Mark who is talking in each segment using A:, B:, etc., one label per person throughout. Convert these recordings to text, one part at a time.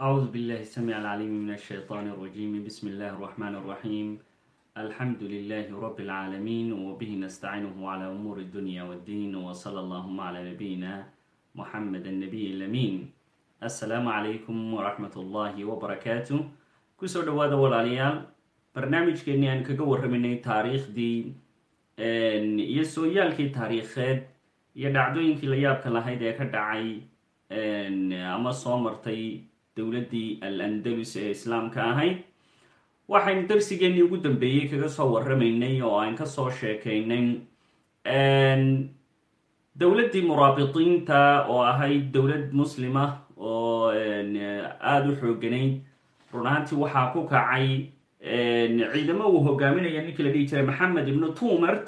A: أعوذ بالله السميع العليم من الشيطان الرجيم بسم الله الرحمن الرحيم الحمد لله رب العالمين وبه نستعينه على أمور الدنيا والدين وصلى اللهم على نبينا محمد النبي الأمين السلام عليكم ورحمة الله وبركاته kusoo dhawaada walaalayaal barnaamijkeennii aan kaga warraminay taariikhdii iyo sooyaalkii taariikheed iyo dhacdooyinkii la yaabka lahayd ee ka dhacay ama soo martay dowladdii al andalus ee islaamka ahayd. Waxaynu darsigeennii ugu dambeeyey kaga soo warramaynay oo aan ka soo sheekaynay dowladdii muraabiqiinta oo ahayd dowlad muslima oo aada u xooganayd run ahaantii waxaa ku kacay ciidamo uu hogaaminaya ninkii la dhihi jiray maxamed ibnu tumert.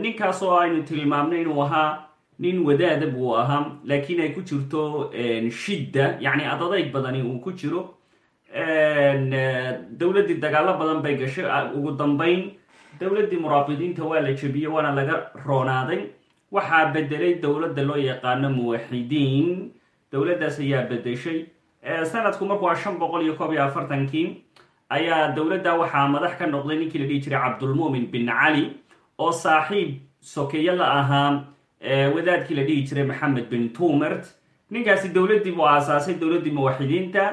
A: Ninkaas oo aynu tilmaamnay inuu ahaa nin wadaada buu ahaa laakiin ay ku jirto shidda yacni adadayg badani uu ku jiro. Dowladdii dagaalo badan bay gashay. Ugu dambeyn dowladdii muraabidiinta waa la jebiyey waana laga roonaaday. Waxaa bedelay dowladda loo yaqaano muwaxidiin. Dowladdaas ayaa bedeshay. Sanadku marku waa shan boqol iyo koob iyo afartankii ayaa dowladda waxaa madax ka noqday ninkii la dhihi jiray cabdulmumin bin cali oo saaxiib sokeeye la ahaa wadaadkii la dhihi jiray maxamed bin tumert. Ninkaasi dowladdii buu aasaasay dowladdii muwaxidiinta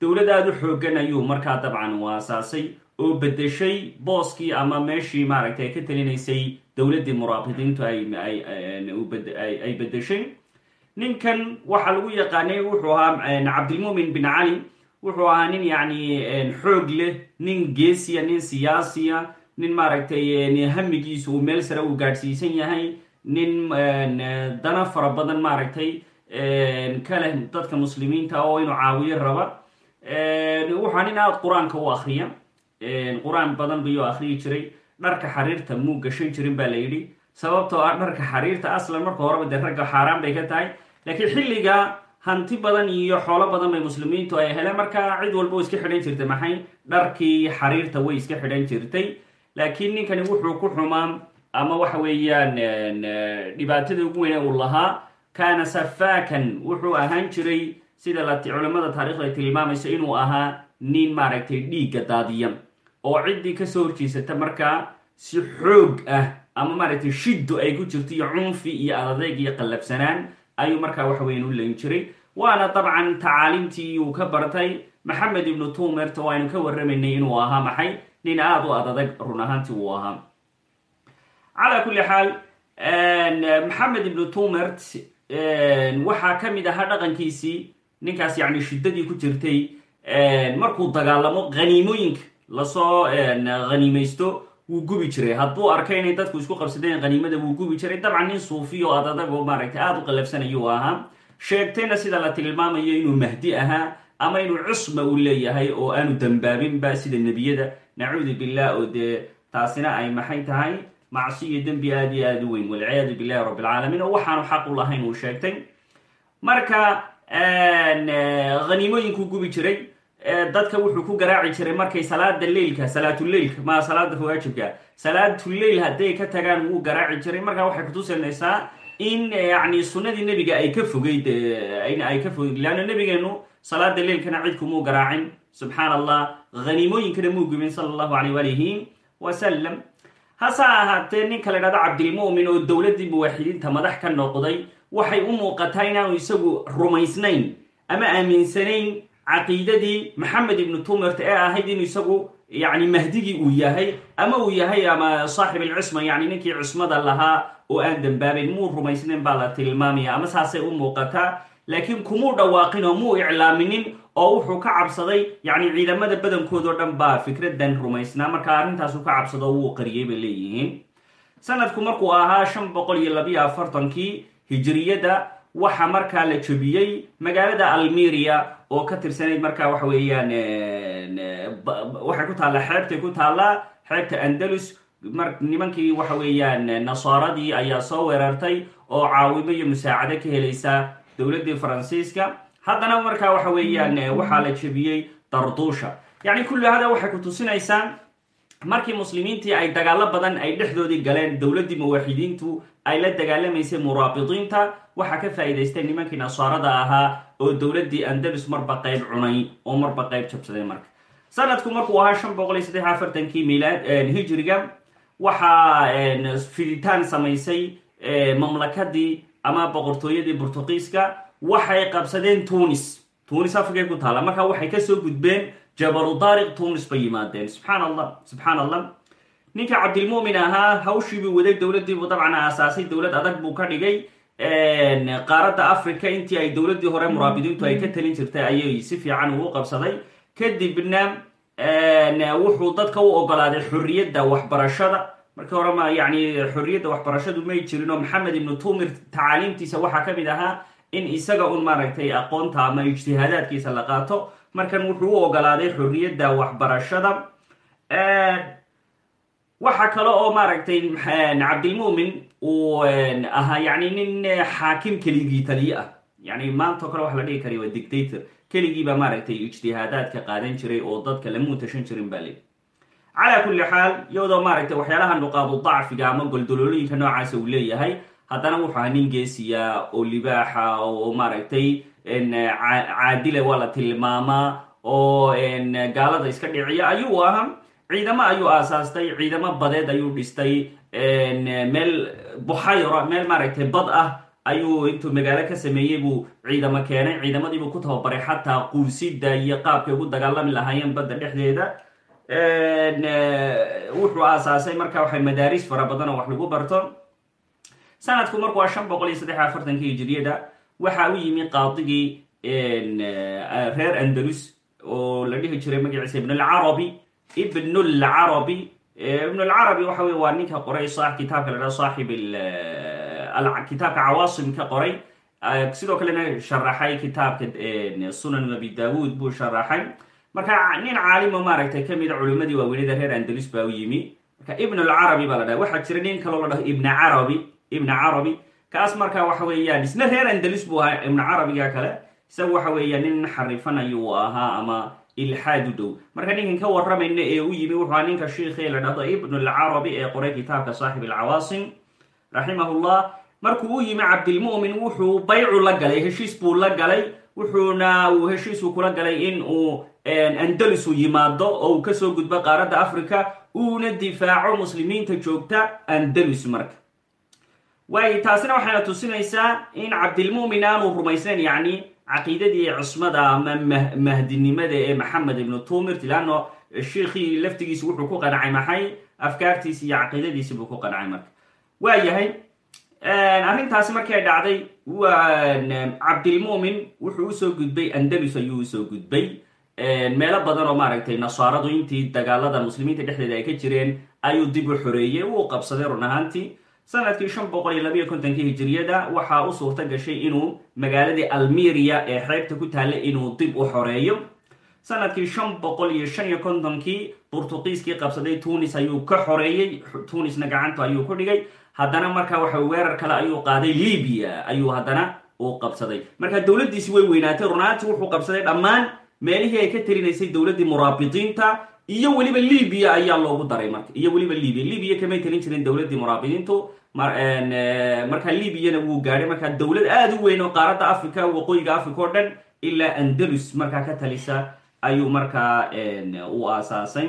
A: dowlad aada u xoogan ayuu markaa dabcan uu aasaasay oo bedeshay booskii ama meeshii maaragtay ay ka talinaysay dowladdii muraabidiintu ay bedeshay ninkan waxaa lagu yaqaanay wuxuu ahaa cabdilmumin bin cali wuxuu ahaa nin yacni xoog leh nin geesiya nin siyaasiya nin maaragtay hamigiisu uu meel sare uu gaadhsiisan yahay nin dana fara badan maaragtay ka leh dadka muslimiinta oo inuu caawiyo raba. Wuxaa nin aada qur'aanka u akriya qur'aan badan bayuu akriyi jiray. Dharka xariirta muu gashan jirin baa la yidhi. Sababtoo ah dharka xariirta aslan marka horeba dee ragga xaaraan bay ka tahay. Laakiin xilliga hanti badan iyo xoolo badan bay muslimiintu ay heleen. Marka cid walba iska xidhan jirtay maxay? Dharkii xariirta way iska xidhan jirtay. Laakiin ninkani wuxuu ku xumaa ama waxa weeyaan dhibaatada ugu weyne uu lahaa kaana safaakan wuxuu ahaan jiray sida la culamada taarikhda ay tilmaamayso inuu ahaa nin maaragtay dhiigga daadiya oo ciddii ka soo horjeysata markaa si xoog ah ama maaragtay shiddo ay ku jirto iyo cunfi iyo adadeyg iyo qallabsanaan ayuu markaa waxa weyan u layn jiray. Waana dabcan tacaaliimtii uu ka bartay maxamed ibnu tumert oo aynu ka warramaynay inuu ahaa maxay? Nin aada u adadag run ahaantii uu ahaa calaa kulli xaal maxamed ibnu tumert waxaa ka mid ahaa dhaqankiisii ninkaas yacni shiddadii ku jirtay markuu dagaalamo khaniimooyinka la soo khaniimaysto wuu gubi jiray. Hadduu arkay inay dadku isku qabsadeen khaniimada wuu gubi jiray. Dabcan nin suufiya oo adadag oo maaragtay aada u qallafsanayuu ahaa. Sheegtayna sida la tilmaamayo inuu mahdi ahaa ama inuu cusma uu leeyahay oo aanu dambaabinba sida nebiyada. Nacuudu billah oo dee taasina ay maxay tahay macsiyo dembi aada iyo aada u weyn walciyaadu billahi rabbi alcaalamiin oo waxaanu xaq u lahayn uu sheegtay. Marka khaniimooyinkuu gubi jiray dadka wuxuu ku garaaci jiray markay salaada leilka salaatuleilka maa salaada waajibka salaatulleil hadday ka tagaan wuu garaaci jiray. Markaa waxay kutusinaysaa in yani sunnadii nebiga ay ka fogeyd ay ka fogeyd leanna nebigeenu salaada leilkana cid kumuu garaacin. Subxaan allah khaniimooyinkana muu gubin sala allahu alayh walihi wasalam hase ahaatee ninka la dhahdo cabdilmu'min oo dowladdii muwaxidiinta madax ka noqday waxay u muuqataa inaanu isagu rumaysnayn ama aaminsanayn caqiidadii maxamed ibnu tumert ee ahayd inuu isagu yani mahdigii uu yahay ama uu yahay ama saaxib alcisma yani ninkii cismada lahaa oo aan dambaabayn muu rumaysnayn baa la tilmaamaya ama saasay u muuqataa laakiin kumuu dhawaaqin oo muu iclaaminin oo wuxuu ka cabsaday yani ciidamada badankoodao dhan baa fikradan rumaysnaa. Marka arrintaasu ka cabsado wuu qariyay bay leeyihiin. Sanadku markuu ahaa shan boqol iyo labiyo afartankii hijiriyada waxa markaa la jebiyey magaalada almeria oo ka tirsanayd markaa waxa weeyaan waxay ku taallaa xeebtay ku taallaa xeebta andalus. Mar nimankii waxa weeyaan nasaaradii ayaa soo weerartay oo caawimo iyo musaacado ka helaysa dowladdii faransiiska. Haddana markaa waxa weeyaan waxaa la jebiyey darduusha yacni kulli hada waxay ku tusinaysaa markii muslimiintii ay dagaalo badan ay dhexdoodii galeen dowladdii muwaaxidiintu ay la dagaalamaysay muraabidiinta waxaa ka faa'iidaystay nimankii nasaarada ahaa oo dowladdii andalus marba qayb cunay oo marba qayb jabsaday marka. Sanadku markuu ahaa shan boqol iyo saddex afartankii milaad hijriga waxaa fiditaan samaysay mamlakadii ama boqortooyadii burtuqiiska waxay qabsadeen tunis. Tunis africay ku taala. Markaa waxay ka soo gudbeen jabalu daariq tunis bay yimaadeen. Subxaan allah subxaan allah ninka cabdilmumin ahaa hawshiibuu waday dowladdiibuu dabcan aasaasay dowlad adag buu ka dhigay. Qaaradda africa intii ay dowladdii hore muraabidiintu ay ka talin jirtay ayay si fiican ugu qabsaday. Kadibna wuxuu dadka u ogolaaday xorriyadda waxbarashada markii hore ma yani xorriyadda waxbarashadu may jirin oo maxamed ibnu tumir tacaaliimtiisa waxaa ka mid ahaa in isaga un maaragtay aqoonta ama ijtihaadaadkiisa la qaato. Markan wuxuu u ogolaaday xorriyadda waxbarashada. Waxa kale oo maaragtay cabdilmumin uu ahaa yani nin xaakim keligii taliye ah. Yani maanta o kale waxa la dhigi kara waa dictator. Keligiiba maaragtay ijtihaadaadka qaadan jiray oo dadka lama utashan jirin baa leyi calaa kulli xaal iyadoo maaragtay waxyaalaha nuqaadu dacfiga ama goldolooyinka noocaasa uu leeyahay haddana wuxuu ahaa nin geesiya oo libaaxa oo maaragtay caadila waa la tilmaamaa oo gaalada iska dhiciya. Ayuu ahaa. Ciidamo ayuu aasaastay ciidamo badeed ayuu dhistay. Meel buxayra meel maaragtay bad ah ayuu intuu magaalo ka sameeyey buu ciidamo keenay. Ciidamadiibuu ku tababaray xataa quusida iyo qaabkay ugu dagaalami lahaayeen badda dhexdeeda wuxuu aasaasay marka waxay madaaris fara badan oo wax lagu barto. Sanadku marku waa shan boqol iyo saddex afartankii hijiriyada waxa u yimi qaadigii reer andalus oo la dhihi jiray magaciisa ibnulcarabi ibnulcarabi ibnulcarabi waxa wey waa ninka qoray kitaabka la dhaha saaxib kitaabka cawaasim ka qoray. Sidoo kalena sharaxay kitaabka sunan abi daawud buu sharaxay marka nin caalimo maaragtay kamida culimadii waaweynada reer andalus baa u yimi. Marka ibnulcarabi baa la dhaha waxaa jira nin kaloo la dhaho ibn carabi ibn carabi kaas marka waxa weeyaan isna reer andalus buu ahaa ibn carabiga kale. Isaga waxa weeyaan nin xarifan ayuu ahaa ama ilxaad u dhow. Marka ninkan ka waramayna ee u yimi wuxuu ahaa ninka shiikhe la dhahdo ibnulcarabi ee qoray kitaabka saaxib alcawaasim raximahullah markuu u yimi cabdilmu'min wuxuu baycu la galay heshiis buu la galay. Wuxuuna uu heshiisuu kula galay in uu andalus u yimaado oo uu ka soo gudbo qaaradda africa uuna difaaco muslimiinta joogta andalus marka. Waay taasina waxayna tusinaysaa in cabdilmu'min aanu rumaysnayn yacni caqiidadii cismada ama mahdinimada ee maxamed ibnu tumirt leanno shiikhii laftigiisi wuxuu ku qancay maxay afkaartiisi iyo caqiidadiisi buu ku qancay marka. Waa yahay arrintaasi markay dhacday cabdilmu'min wuxuu u soo gudbay andalus ayuu u soo gudbay meelo badan oo maaragtay nasaaradu intii dagaalada muslimiinta dhexdeeda ay ka jireen ayuu dib u xoreeyey wuu qabsaday run ahaantii. Sanadkii shan boqol iyo labayo kontonkii hijiriyada waxaa u suurta gashay inuu magaaladii almeria ee xeebta ku taalla inuu dib u xoreeyo. Sanadkii shan boqol iyo shan iyo kontonkii burtuqiiskii qabsaday tunis ayuu ka xoreeyey tunisna gacanta ayuu ku dhigay. Haddana marka waxa weerar kale ayuu qaaday libya ayuu haddana uu qabsaday. Marka dowladdiisi way weynaatay runaanti wuxuu qabsaday dhammaan meelihii ay ka telinaysay dowladdii muraabidiinta iyo weliba libya ayaa loogu daray marka iyo weliba libya libya kamay telin jirin dowladdii muraabidiintu. Marka libyana wuu gaadhay marka dowlad aada u weyn oo qaaradda africa waqooyiga africa oo dhan ilaa andalus markaa ka talisa ayuu markaa u aasaasay.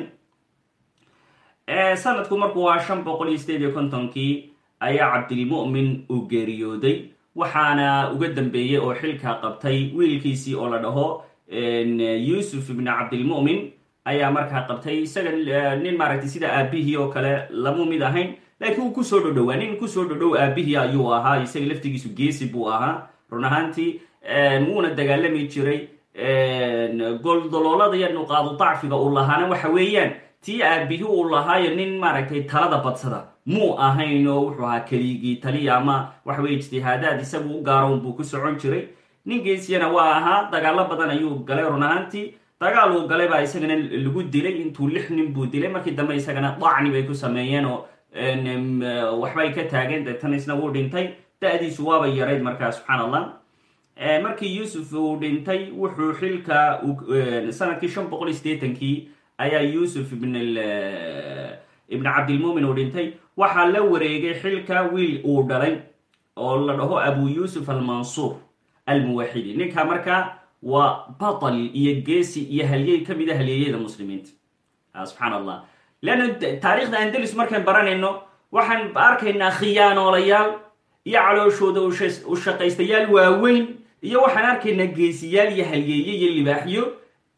A: Sanadku markuu waa shan boqol iyo sideed iyo kontonkii ayaa cabdilmu'min uu geeriyooday waxaana uga dambeeyey oo xilka qabtay wiilkiisii oo la dhaho yuusuf ibn cabdilmu'min ayaa markaa qabtay. Isaga nin maaragtay sida aabihii oo kale lamu mid ahayn. Laakiin uu ku soo dhodhowaa nin ku soo dhodhow aabihii ayuu ahaa. Isaga laftigiisu geesi buu ahaa. Run ahaantii wuuna dagaalami jiray. Goldoloolada iyo nuqaadu dacfiga uu lahaana waxa weeyaan tii aabihii uu lahaayo nin maaragtay talada badsada. Muu ahayn oo wuxuu ahaa keligii taliya ama waxa weye ijtihaadaad isagu u gaarown buu ku socon jiray nin geesiyana waa ahaa dagaalo badan ayuu galay run ahaantii dagaal uu galay baa isagana lagu dilay intuu lix nin buu dilay. Markii dambe isagana dacni bay ku sameeyeen oo waxbay ka taageen. Deetan isna wuu dhintay. Da-diisu waaba yarayd markaa subxaan allah markii yuusuf uu dhintay wuxuu xilka sannadkii shan boqol sideetankii ayaa yuusuf ibn ibn cabdilmumin uu dhintay. Waxaa la wareegay xilka wiil uu dhalay oo la dhaho abu yuusuf almansuur almuwaxidi ninka markaa waa batal iyo geesi iyo halyey ka mida halyeeyada muslimiinta. Subxaan allah leanna taarikhda andalus markaan baranayno waxaan arkaynaa khiyaanoolayaal iyo calooshooda u shaqaystayaal waaweyn iyo waxaan arkaynaa geesiyaal iyo halyeeye iyo libaaxyo.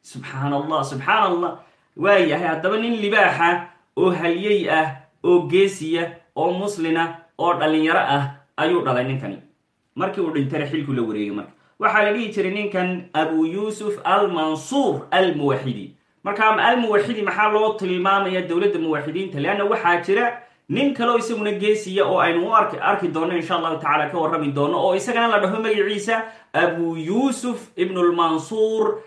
A: Subxaan allah subxaan allah waayahay haddaba nin libaaxa oo halyey ah oo geesiya oo muslina oo dhalinyaro ah ayuu dhalay ninkani markii uu dhintana xilku la wareegay marka. Waxaa la dhihi jiray ninkan abu yuusuf almansuur almuwaxidi marka almuwaxidi maxaa loo tilmaamaya dowladda muwaxidiinta leanna waxaa jira nin kaleo isaguna geesiya oo aynu u arki doonno insha allahu tacala ka warrami doono oo isagana la dhaho magaciisa abu yuusuf ibn lmansuur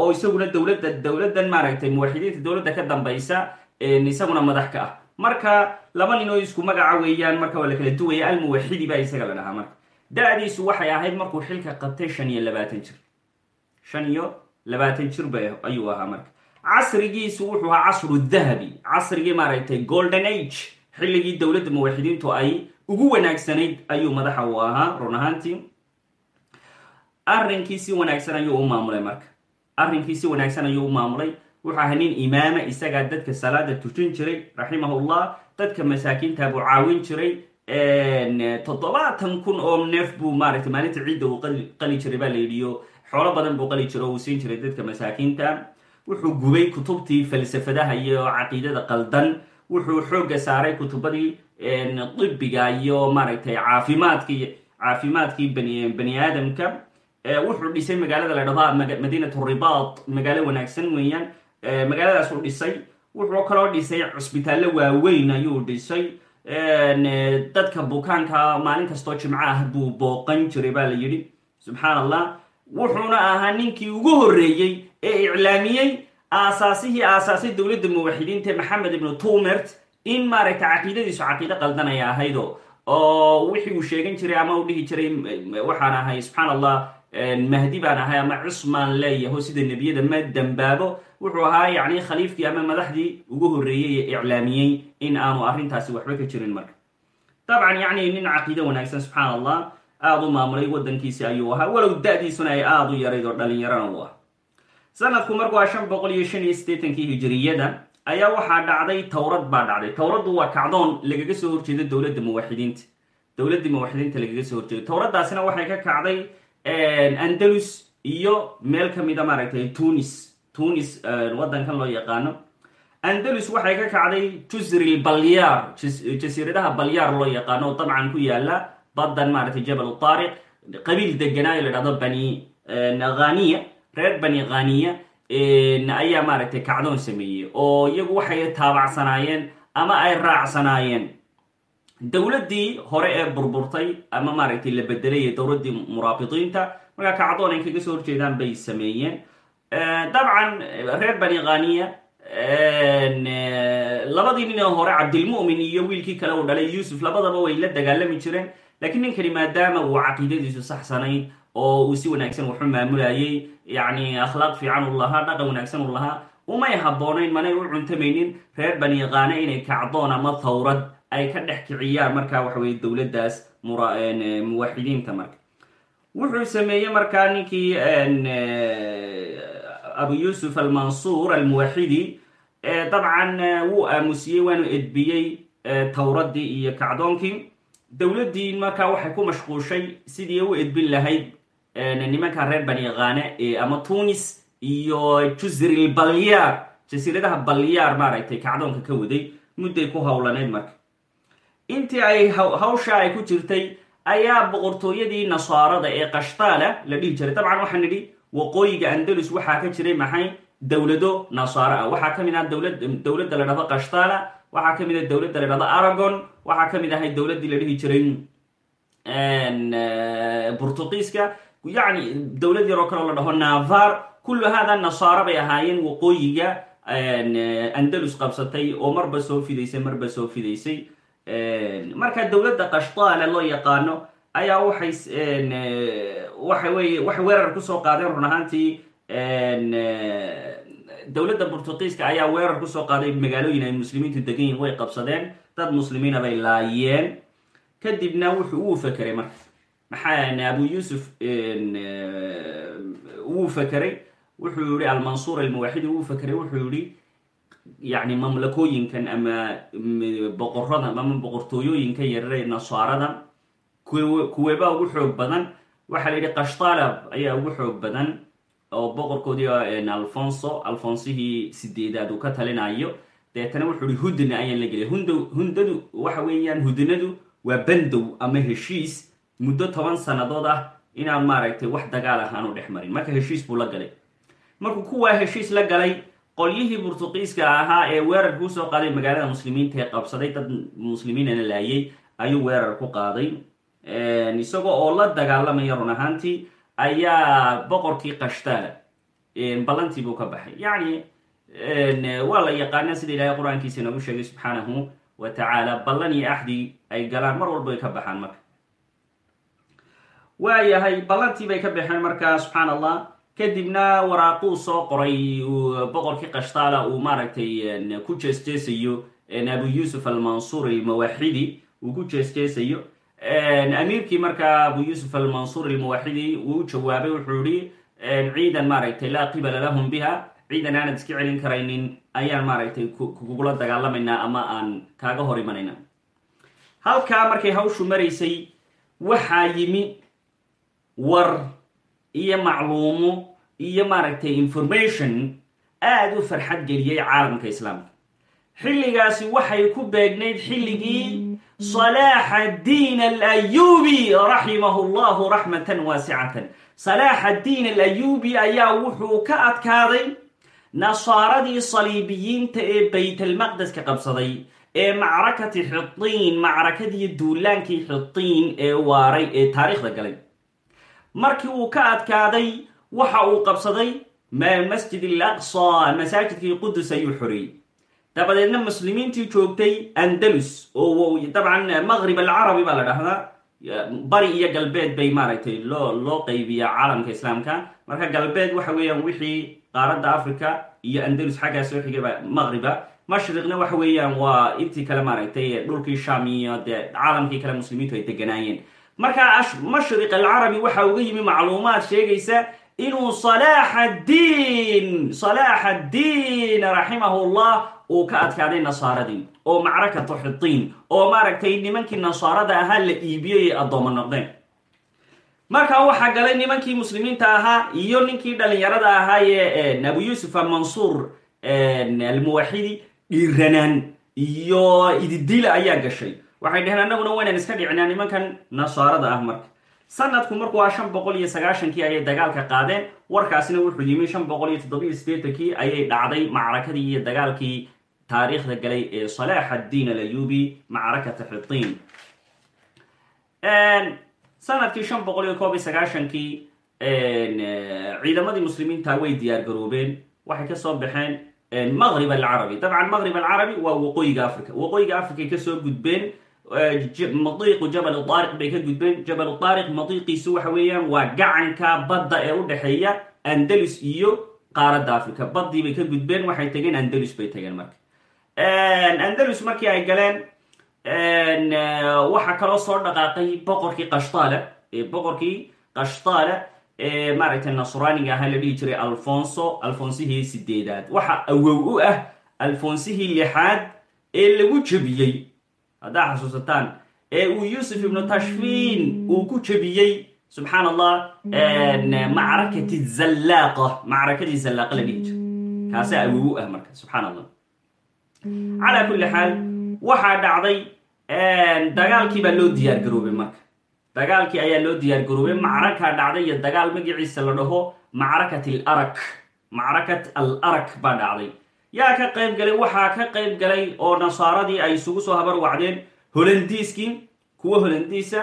A: oo isaguna dowladda dowladdan maaragtay muwaxidiinta dowladda ka dambaysa isaguna madax ka ah marka laba nin oo isku magaca weeyaan marka waa la kala duwaya almuwaxidi baa isaga la dhahaa marka. Da-diisu waxay ahayd markuu xilka qabtay shan iyo labaatan jir. Shan iyo labaatan jir ba ayuu ahaa marka. Casrigiisu wuxuu ahaa casru dahabi. Casrigii maaragtay golden age xilligii dowladda muwaxidiintu ay ugu wanaagsanayd ayuu madaxa u ahaa run ahaantii arrinkii si wanaagsan ayuu u maamulay marka. Arrinkii si wanaagsan ayuu u maamulay wuxuu ahaa nin imaama isagaa dadka salaada tujin jiray raximahullah dadka masaakiinta buu caawin jiray. Toddobaatan kun oo neef buu maaragtay maalinta ciidda uu qali jiray baa la yidhiyo xoolo badan buu qali jiray oo uu siin jiray dadka masaakiinta. Wuxuu gubay kutubtii falsafadaha iyo caqiidada qaldan. Wuxuu xoogga saaray kutubadii dibiga iyo maaragtay caafimaadkii caafimaadkii bani aadamka. Wuxuu dhisay magaalada la dhahdaa madiinat ribaad magaalo wanaagsan weeyaan magaaladaasuu dhisay. Wuxuu kaloo dhisay cusbitaallo waaweyn ayuu dhisay. Dadka bukaanka maalin kastoo jimco ah buu booqan jiray baa la yidhi. Subxaan allah wuxuuna ahaa ninkii ugu horreeyey ee iclaamiyey aasaasihii aasaasay dowladda muwaxidiinta maxamed ibnu tumert in maaragtay caqiidadiisu caqiido qaldan ay ahaydo oo wixii uu sheegan jiray ama uu dhihi jiray waxaan ahay subxaan allah mahdi baan ahay ama cusmaan leeyaho sida nebiyada ma dambaabo wuxuu ahaa yacni khaliifkii ama madaxdii ugu horreeyey ee iclaamiyey in aanu arrintaasi waxba ka jirin marka. Dabcan yacni nin caqiido wanaagsan subxaan allah aada u maamulay waddankiisi ayuu ahaa. Walow da-diisuna ay aada u yarayd oo dhalinyarana u ah sanadku marku waa shan boqol iyo shan iyo siddeetankii hijiriyada ayaa waxaa dhacday towrad baa dhacday. Towraddu waa kacdoon lagaga soo horjeedo dowladda muwaxidiinta dowladdii muwaxidiinta lagaga soo horjeedo. Towraddaasina waxay ka kacday andalus iyo meel ka mida maaragtay tunis tunis waddankan loo yaqaano. Andalus waxay ka kacday jusri balyaar jasiiradaha balyaar loo yaqaano oo dabcan ku yaalla baddan maaragtay jabal taariq qabiil deganaayo la dhahdo bani khaniya reer bani khaniya ayaa maaragtay kacdoon sameeyey oo iyagu waxay taabacsanaayeen ama ay raacsanaayeen dowladdii hore ee burburtay ama maaragtay la bedelay ee dowladdii muraabidiinta markaa kacdoon ay kaga soo horjeedaan bay sameeyeen dabcan reer bani khaniya labadii nin ee hore cabdilmu'min iyo wiilkii kale uu dhalay yuusuf labadaba way la dagaalami jireen laakiin ninkani maadaama uu caqiidadiisu saxsanayd oo uu si wanaagsan waxu maamulayay yacni akhlaaq fiican u lahaa dhaqan wanaagsan u lahaa umay habboonayn manay u cuntamaynin reer bani khane inay kacdoon ama thawrad ay ka dhex kiciyaan markaa waxa weye dowladdaas muwaxidiinta marka wuxuu sameeyey markaa ninkii abu yuusuf almansuur almuwaxidi dabcan wuu aamusiyey waanu edbiyey towraddii iyo kacdoonkii. Dowladdii markaa waxay ku mashquushay sidii u edbin lahayd nimanka reer bani khane ama tunis iyo jusril balyaar jasiiradaha balyaar maaragtay kacdoonka ka waday mudday ku howlaneyd marka. Intii ay hawsha ay ku jirtay ayaa boqortooyadii nasaarada ee kashtaala la dhihi jiray. Dabcan waxaan nidhi waqooyiga andalus waxaa ka jiray maxay? Dowlado nasaaro ah. Waxaa ka mid ah dowlad dowladda la dhahdo kashtaala waxaa ka mid ah dowladda la dhahdo aragon waxaa ka mid ahay dowladdii la dhihi jiray burtuqiiska yacni dowlad yaroo kaleo la dhaho navar kullu hada nasaaro bay ahaayeen waqooyiga andalus qabsatay oo marba soo fidaysay marba soo fidaysay marka dowladda kashtaala loo yaqaano ayaa waxay waxa weye waxay weerar ku soo qaadeen run ahaantii dowladda portugiiska ayaa weerar ku soo qaaday magaalooyin ay muslimiintu degan yihiin way qabsadeen dad muslimiina bay laayeen. Kadibna wuxuu uu fekeray marka maxaa abu yuusuf wuu fekeray wuxuu yihi almansuur almuwaxidi wuu fekeray wuxuu yihi yani mamlakooyinkan ama boqorada ama boqortooyooyinka yarare nasaarada kuweebaa ugu xoog badan waxaa la yidhi kashtalab ayaa ugu xoog badan oo boqorkoodii alfonso alfonsihii sideedaad uu ka talinayo deetana wuxuu hudna ayaan la hund hundadu waxa weeyaan hudnadu waa bandow ama heshiis muddo toban sannadood ah inaan maaragtay wax dagaal ah aanu dhex marin. Marka heshiis buu la galay. Markuu kuwaa heshiis la galay qolyihii burtuqiiska ahaa ee weerarka ku soo qaaday magaalada muslimiinta ee qabsaday dad muslimiinana laayay ayuu weerar ku qaaday isagoo oo la dagaalamaya run ahaantii ayaa boqorkii kashtaala ballantii buu ka baxay. Yacni waa la yaqaana sida ilaahay qur'aankiisa sheegay subxaanahu wa tacaala ballan iyo axdi ay galaan mar walba ka baxaan marka. Waayahay ballantii bay ka baxeen marka subxaan allah kadibna waraaquu soo qoray boqorkii kashtaala uu maaragtay ku jeesjeesayo abu yuusuf almansuur almawaxidi uu ku jeesjeesayo amiirkii markaa abu yuusuf almansuur almawaxidi uu u jawaabay wuxuu yihi ciidan maaragtay laa qibala lahum biha. Ciidan aanad iska celin karaynin ayaan maaragtay kugula dagaalamaynaa ama aan kaaga hor imanayna. Halkaa markay hawshu maraysay waxaa yimi war iyo macluumo iyo maaragtay information aada u farxad geliyey caalamka islaamka. Xilligaasi waxay ku beegnayd xilligii salaax diin alayubi raximahu llahu raxmatan waasicatan salaax diin alayubi ayaa wuxuu ka adkaaday nasaaradii saliibiyiinta ee baytalmaqdeska qabsaday ee macrakati xitiin macrakadii duulaankii xitiin ee waaray ee taariikhda galay markii uu ka adkaaday waxa uu qabsaday masjid al aqsa masaajidkii qudus ayuu xoreeyey dabadeedna muslimiintii joogtay andalus oo dabcan maqrib alcarabi baa la dhahdaa bari iyo galbeed bay maaragtay loo loo qaybiyaa caalamka islaamka. Marka galbeed waxa weeyaan wixii qaaradda africa iyo andalus xaggaa soo xigayba maqriba mashriqna waxa weeyaan waa intii kale maaragtay dhulkii sham iyo dee caalamkii kale muslimiintu ay deganaayeen. Marka mashriq alcarabi waxa uga yimi macluumaad sheegaysa inuu salaax addiin salaax addiin raximahullah uu ka adkaaday nasaaradii oo macrakatu xitiin oo maaragtay nimankii nasaarada ahaa la iibiyey ay addooma noqdeen. Markaa waxaa galay nimankii muslimiinta ahaa iyo ninkii dhalinyarada ahaa ee abu yuusuf almansuur almuwaxidi dhiiranaan iyo ididila ayaa gashay. Waxay dheheen annaguna waynaan iska dhicinaa nimankan nasaarada ah marka. Sanadku markuu ah shan boqol iyo sagaashankii ayay dagaalka qaadeen. Warkaasina wuxuu yimi shan boqol iyo toddobiyo sideetankii ayay dhacday macrakadii iyo dagaalkii taariikhda galay ee salaax addiin alayubi macrakata xitiin sannadkii shan boqol iyo koob iyo sagaashankii ciidamadii muslimiinta way diyaar garoobeen. Waxay ka soo baxeen maqrib alcarabi dabcan maqrib alcarabi waa waqooyiga africa waqooyiga africay ka soo gudbeen madiiqu jabal bay ka gudbeen. Jabal daariq madiiqiisu waxa weeyaan waa gacanka badda ee u dhexeeya andalus iyo qaaradda africa baddii bay ka gudbeen waxay tageen andalus bay tageen marka andalus markii ay galeen waxaa kaloo soo dhaqaaqay boqorkii kashtaala boqorkii kashtaala ee maaragtay nasraaniga ahaa la dhihi jiray alfonso alfonsihii sideedaad. Waxa awow u ah alfonsihii lixaad ee lagu jebiyey. Haddaa xasuusataan ee uu yuusuf ibnu tashfiin uu ku jebiyey subxaan allah macrakati zallaaqa macrakadii zallaaqa la dhihi awow u ah marka subxaan calaa kulli xaal waxaa dhacday dagaalkii baa loo diyaar garoobay marka. Dagaalkii ayaa loo diyaar garoobay macrakaa dhacday iyo dagaal magaciisa la dhaho macrakat alarak macrakat al arak baa dhacday. Yaa ka qayb galay waxaa ka qayb galay oo nasaaradii ay isugu soo habar wacdeen holandiiskii kuwa holandiisa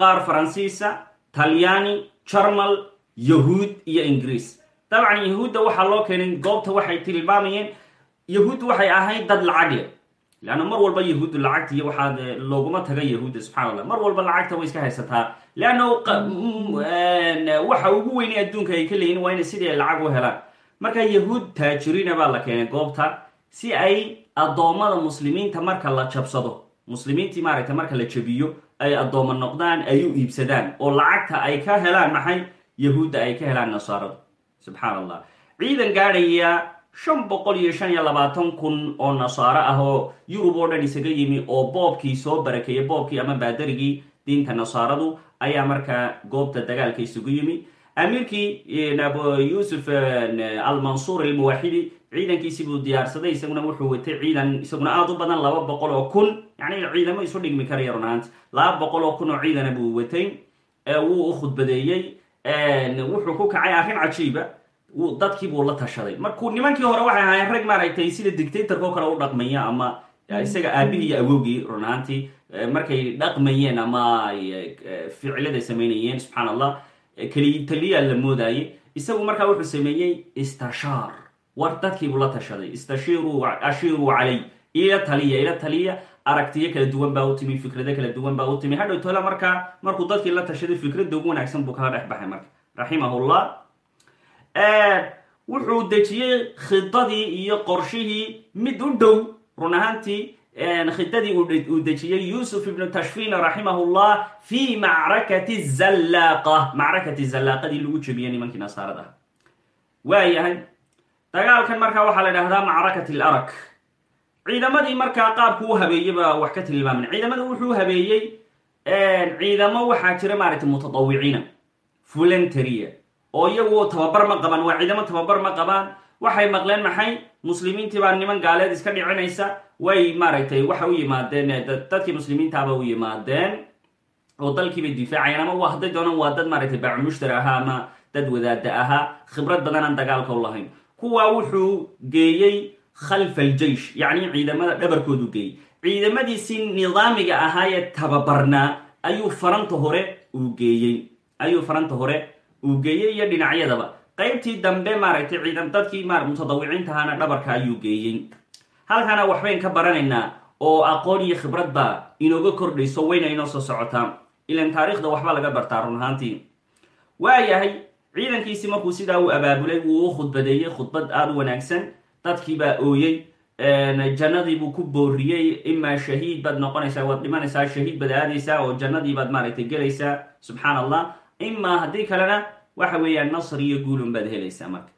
A: qaar faransiisa talyaani jarmal yahuud iyo ingiriis. Dabcan yahuudda waxaa loo keenay goobta waxay tilmaamayeen yahuud waxay ahayd dad lacag leh. Leanna mar walba yahuuddu lacagta iyo waxaa looguma taga yahuudda subxana allah mar walba lacagta way iska haysataa. Leanna waxa ugu weynay adduunka ay ka leeyihiin waa inay sidii lacag u helaan. Marka yahuud taajiriina baa la keenay goobta si ay addoommada muslimiinta marka la jabsado. Muslimiintii maaragtay marka la jabiyo ay addoommo noqdaan ay u iibsadaan oo lacagta ay ka helaan maxay? Yahuudda ay ka helaan nasaarada subxaan allah ciidan gaadhaya shan boqol iyo shan iyo labaatan kun oo nasaaro ah oo yurub oo dhan isaga yimi oo boobkii soo barakeeyey boobkii ama baadarigii diinta nasaaradu ayaa markaa goobta dagaalka isugu yimi. Amiirkii yuusuf almansuur almuwaxidi ciidankiisii buu diyaarsaday isaguna wuxuu watay ciidan isaguna aada u badan laba boqol oo kun yani ciidamo isu dhigmi karaya runaanta laba boqol oo kun oo ciidana buu watay wuu u khudbadeeyey wuxuu ku kacay arrin cajiiba dadkii buu la tashaday. Markuu nimankii hore waxay ahaayeen rag maaragtay sida dictatorka oo kale u dhaqmaya ama isaga aabihii iyo awogii runaantii markay dhaqmayeen ama ficilada samaynayeen subxaan allah taliyaa la moodaayey isagu markaa wuxuu sameeyey istashaar war dadkiibuu la tashaday. Istashiiruu ashiiruu calay. Ila taliya ila taliya. Aragtiyo kala duwan baa u timi fikrado kala duwan baa u timi. Hadhow tole markaa markuu dadkii la tashaday fikradda ugu wanaagsan buu kala dhex baxay marka. Raximahullah wuxuu dejiyey khidadii iyo qorshihii mid u dhow run ahaantii khidadii uu dejiyey yuusuf ibnu tashfin raximahullah fi macrakati zallaaqa macrakati zallaaqadii lagu jebiyey nimankii nasaarada. Ah waayahay dagaalkan markaa waxaa la dhahdaa macrakat alarak ciidamadii markaa qaabku u habeeyey baa wax ka tilmaamin. Ciidamada wuxuu habeeyey ciidamo waxaa jira maaragtay mutadawiciina fulantaria oo iyagu tababar ma qaban waa ciidamo tababar ma qabaan. Waxay maqleen maxay? Muslimiintii baa niman gaaleed iska dhicinaysa. Way maaragtay waxa u yimaadeen dadkii muslimiintaaba u yimaadeen. Oo dalkiibay difaacayeen ama waa hadday doonaan waa dad maaragtay baacumushtari ahaa ama dad wadaada ahaa. Khibrad badan aan dagaalka u lahayn. Kuwaa wuxuu geeyey khalfa aljeish yacni ciidamada dhabarkoodu geeyey. Ciidamadiisii nidaamiga ahaa ee tababarnaa ayuu faranta hore uu geeyey. Ayuu faranta hore uu geeyey iyo dhinacyadaba. Qaybtii dambe maaragtay ciidan dadkii mutadawiciinta ahaana dhabarka ayuu geeyey. Halkaana waxbayn ka baranaynaa oo aqoon iyo khibradba inooga kordhayso wayna inoo soo socotaa ilan taariikhda waxba laga bartaa run ahaantii. Waayahay ciidankiisii markuu sidaa u abaabulay wuu u khudbadeeyey khudbad aada u wanaagsan. Dadkiibaa ooyey jannadii buu ku booriyey. Imaa shahiid baad noqonaysaa waad dhimanaysaa shahiid baad aadaysaa oo jannadii baad maaragtay gelaysaa. Subxaan allah imaa haddii kalena waxa weeyaan nasr iyo guulun baad helaysaa marka.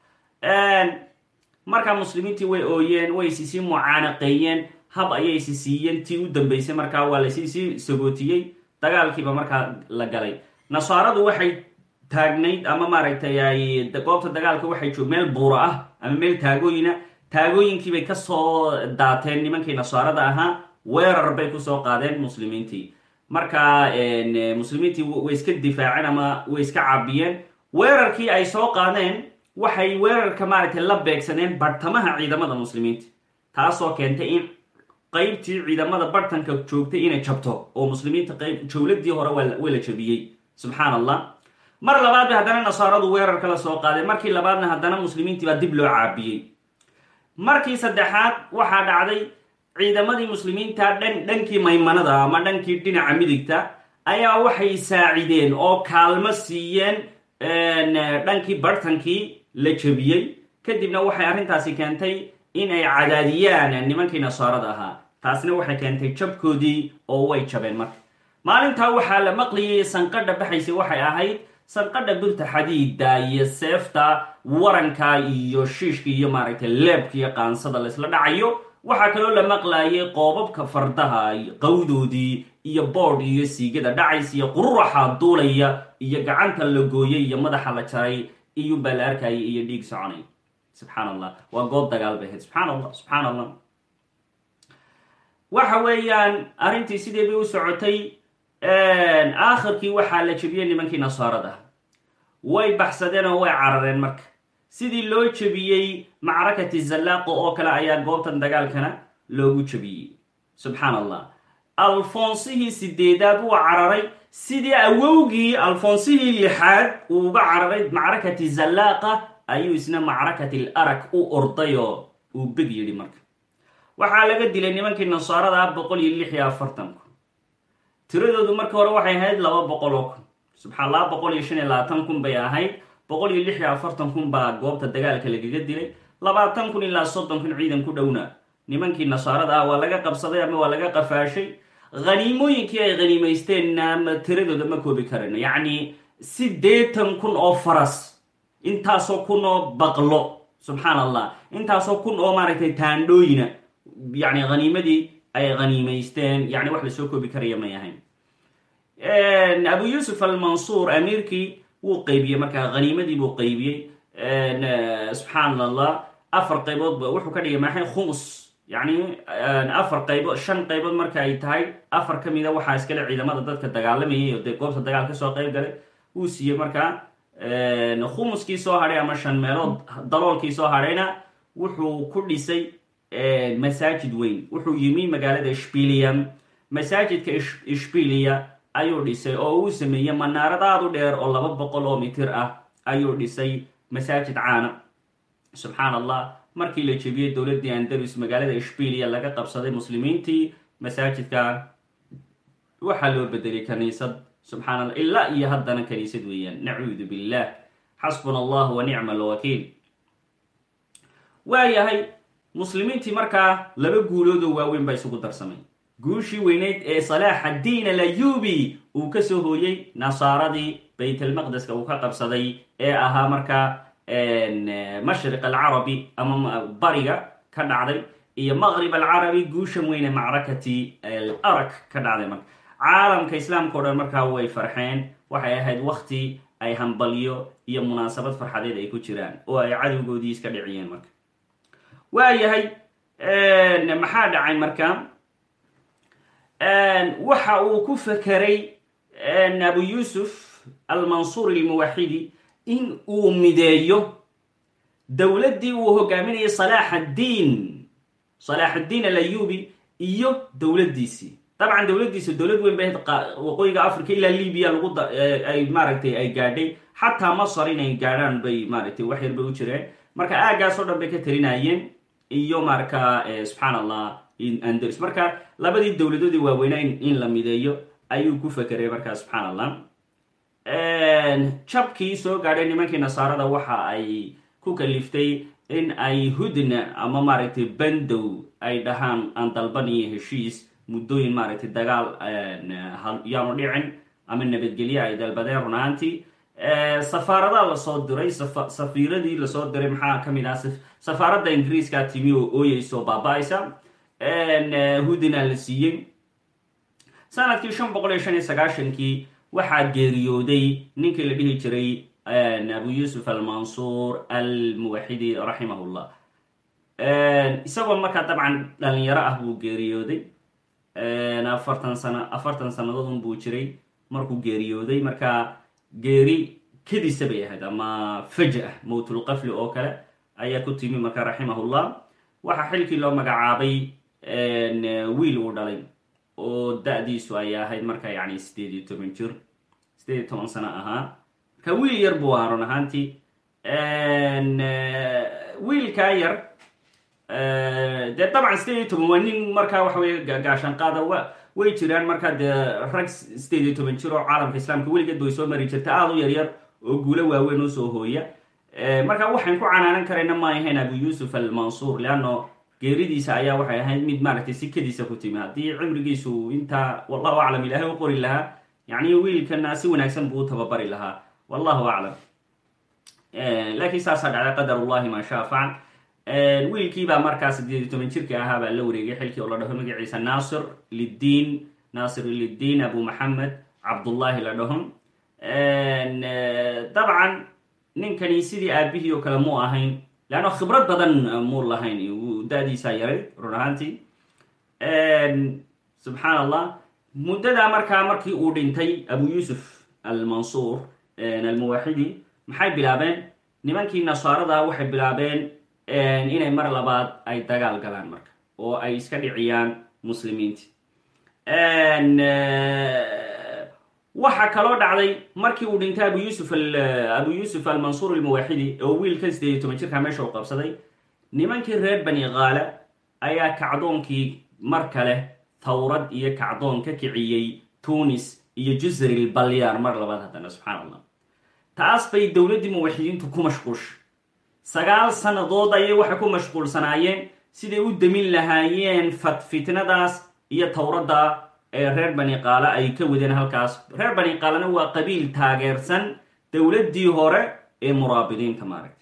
A: Markaa muslimiintii way ooyeen way isisii mucaanaqeeyeen hab ayay isi siiyeen tii u dambeysay markaa waa lasisii sagootiyey dagaalkiiba markaa la galay. Nasaaradu waxay taagnayd ama maaragtay ay goobta dagaalka waxay joog meel buura ah ama meel taagooyina taagooyinkiibay ka soo daateen nimankii nasaarada ahaa weerar bay ku soo qaadeen muslimiintii marka muslimiintii way iska difaaceen ama way iska caabiyeen. Weerarkii ay soo qaadeen waxay weerarka maaragtay la beegsadeen bartamaha ciidamada muslimiinta taasoo keentay in qeybtii ciidamada bartanka joogtay inay jabto oo muslimiinta jawladii hore waa la jabiyey. Subxaan allah mar labaad bay haddana nasaaradu weerarka la soo qaadeen markii labaadna haddana muslimiintii baa dib loo caabiyey. Markii saddexaad waxaa dhacday ciidamadii muslimiinta dhan dhankii maymanada ama dhankii dhinaca midigta ayaa waxay saacideen oo kaalmo siiyeen dhankii bartankii la jebiyey. Kadibna waxay arrintaasi keentay in ay cadaadiyaan nimankii nasaarada ahaa. Taasna waxay keentay jabkoodii oo way jabeen marka. Maalintaa waxaa la maqlayay sanqadha baxaysay waxay ahayd sanqadha birta xadiida iyo seefta waranka iyo shiishka iyo maaragtay leebka iyo qaansada laysla dhacayo waxaa kaloo la maqlayay qoobabka fardaha qawdoodii iyo boodh iyo siigada. Dhacaysa iyo qururaxa duulaya iyo gacanta la gooyay iyo madaxa la jaray iyuunbaa la arkayay iyo dhiig soconay. Subxaan allah waa goob dagaal bay ahayd. Subxaan allah subxaan allah waxa weeyaan arrintii sidii bay u socotay? Aakhirkii waxaa la jebiyey nimankii nasaarada way baxsadeen oo way carareen marka sidii loo jebiyey macrakati zallaaqa oo kale ayaa goobtan dagaalkana loogu jebiyey subxaan allah alfoonsihii sideedaad uu cararay. Sidii awowgii alfoonsihii lixaad uu uga cararay macrakati zallaaqa ayuu isna macrakati arak u orday oo uu beg yidhi marka. Waxaa laga dilay nimankii nasaarada boqol iyo lix iyo afartan kun. Tiradoodu marka hore waxay ahayd laba boqol oo kun. Subxaan laba boqol iyo shan iyo labaatan kun bay ahayd boqol iyo lix iyo afartan kun baa goobta dagaalka lagaga dilay. labaatan kun ilaa soddon kun ciidan ku dhowna. nimankii nasaarada ah waa laga qabsaday ama waa laga qafaashay haniimooyinkii ay haniimaysteenna ma tiradooda ma koobi karayno yacni siddeetan kun oo faras. Intaasoo kun oo baqlo. Subxaan allah intaasoo kun oo maaragtay taandhooyina. Yani haniimadii ay haniimaysteen yani wax la soo koobi karaya may ahayn abu yuusuf almansuur amiirkii wuu qaybiyey markaa haniimadii buu qaybiyey subxaan allah afar qaybood wuxuu ka dhigay maxay khumus yani afar qaybood shan qaybood marka ay tahay afar ka mida waxaa iskale ciidamada dadka dagaalamayay oo dee goobta dagaal ka soo qayb galay. Wuu siiyey markaa khumuskii soo hadhay ama shan meelood daloolkii soo hadhayna wuxuu ku dhisay masaajid weyn. Wuxuu yimi magaalada ishbiliya masaajidka ishbiliya ayuu dhisay oo uu sameeyey manaarad aad u dheer oo laba boqol oo mitir ah. Ayuu dhisay masaajid caana. Subxaan allah markii la jebiyey dowladdii andalus magaalada ishbiliya laga qabsaday muslimiintii masaajidka. Waxaa loo bedelay kaniisad subxaan allah ilaa iyo haddana kaniisad weeyaan. Nacuudu billah. Xasbuna allah wa nicma alwakiil waayahay muslimiintii markaa laba guuloodoo waaweyn baa isugu darsamay guushii weyneyd ee salaax addiin alayubi uu ka soo hooyey nasaaradii baytalmaqdeska uu ka qabsaday ee ahaa markaa mashriq alcarabi ama bariga ka dhacday iyo maqrib alcarabi guushan weyne macrakati alarak ka dhacday marka. Caalamka islaamka o dhan markaa way farxeen waxay ahayd wakti ay hambalyo iyo munaasabad farxadeed ay ku jiraan oo ay cadowgoodii iska dhiciyeen marka. Waayahay maxaa dhacay marka waxa uu ku fekeray abu yuusuf almansuur almuwaxidi in uu mideeyo dowladdii uu hogaaminayay salaax addiin salaax addiin alayubi iyo dowladdiisii. Dabcan dowladdiisi dowlad weyn bay waqooyiga africa ilaa libiya lagu ay maaragtay ay gaadhay. Xataa masar inay gaadhaan bay maaragtay wax yar bay u jireen. Marka aagaas oo dhan bay ka talinayeen iyo marka subxaan allah andalus. Marka labadii dowladoodii waaweynaa in la mideeyo ayuu ku fekeray markaa subxaan allah jabkii soo gaadhay nimankii nasaarada waxa ay ku kaliftay in ay hudna ama maaragtay bandow ay dhahaan aan dalban iyo heshiis muddooyin maaragtay dagaal yaanu dhicin ama nabadgelye ay dalbadeen runaantii safaaradaa la soo diray safiiradii la soo diray maxaa ka mid ah safaaradda ingiriiska timi oo ooyeyso baaba-aysa hudna la siiyey. Sanadkii shan boqol iyo shan iyo sagaashankii waxaa geeriyooday ninkii la dhihi jiray abu yuusuf almansuur almuwaxidi raximah llah isagoo markaa dabcan dhalinyaro ah buu geeriyooday. Afartan sano afartan sannadoodun buu jiray markuu geeriyooday. Markaa geeri kedisa bay ahayd ama faja mowtulqafli oo kale ayaa ku timi marka raximahullah waxaa xilkii loo magacaabay wiil uu dhalay oo da-diisu ay ahayd marka yani sideed iyo jir sideed iyo toban sano ahaa marka wiil yar buu ahaa run ahaantii wiilkaa yar dee dabcan sideed iyo toban waa nin markaa waxa gaashaan qaada wa way jiraan markaa dee rag sideed iyo toban jir oo caalamka islaamka weligeed bay soo mari jirta. Aada u yaryar oo guulo waaweyn u soo hooya. Marka waxayn ku canaanan karayna ma ahayn abu yuusuf almansuur leanno geeridiisa ayaa waxay ahayd mid maaragtay sikadiisa ku timi haddii cimrigiisu intaa wallahu aclam ilaahay u qori lahaa yacni wiilkana si wanaagsan buu u tababari lahaa. Wallahu aclam. Laakiin saasaa dhacday qadar ullahi maa shaa facal wiilkiibaa markaa sideed iyo toban jirka ahaa baa la wareegay xilkii oo la dhaho magaciisa naasir liddiin naasir liddiin abu maxamed cabdullahi la dhaho. Dabcan ninkani sidii aabihii oo kale mu ahayn leanno khibrad badan muu lahayn da-diisaa yaray run ahaantii. Subxaan allah muddadaa markaa markii uu dhintay abu yuusuf almansuur almuwaxidi maxay bilaabeen? Nimankii nasaarada waxay bilaabeen inay mar labaad ay dagaal galaan marka oo ay iska dhiciyaan muslimiinti waxaa kaloo dhacday markii uu dhintay abu yuusuf abu yuusuf almansuur almuwaxidi oo wiilkan sideed iyo toban jirkaa meesha u qabsaday nimankii reer bani kaala ayaa kacdoonkii mar kale tawrad iyo kacdoon ka kiciyey tunis iyo jusril balyaar mar labaad haddana subxaan allah taas bay dowladdii muwaxidiintu ku mashquulshay sagaal sannadood ayay waxay ku mashquulsanaayeen siday u demin lahaayeen fitnadaas iyo towradda ee reer bani qaale ay ka wadeen halkaas. Reer bani qaalena waa qabiil taageersan dowladdii hore ee muraabidiinta maaragtay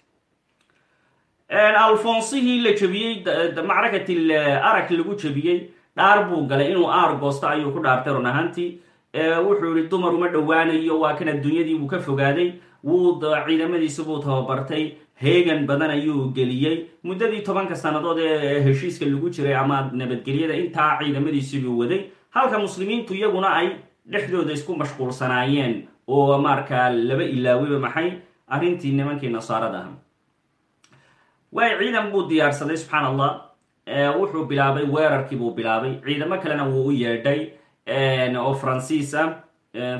A: alfonsihii la jebiyey macrakatil arag lagu jebiyey dhaar buu galay inuu aar goosto ayuu ku dhaartay run ahaantii. Wuxuu yihi dumar uma dhowaanayo waa kan adduunyadii buu ka fogaaday. Wuu ciidamadiisi buu tababartay. Heegan badan ayuu geliyey. Muddadii tobanka sannadood ee heshiiska lagu jiray ama nabadgelyada intaa ciidamadiisibuu waday. Halka muslimiintu iyaguna ay dhexdooda isku mashquulsanaayeen. Oo markaa laba ilaawiba maxay? Arrintii nimankii nasaarada ah waay ciidan buu diyaarsaday subxaan allah wuxuu bilaabay weerarkii buu bilaabay. Ciidamo kalena wuu u yeedhay oo faransiis ah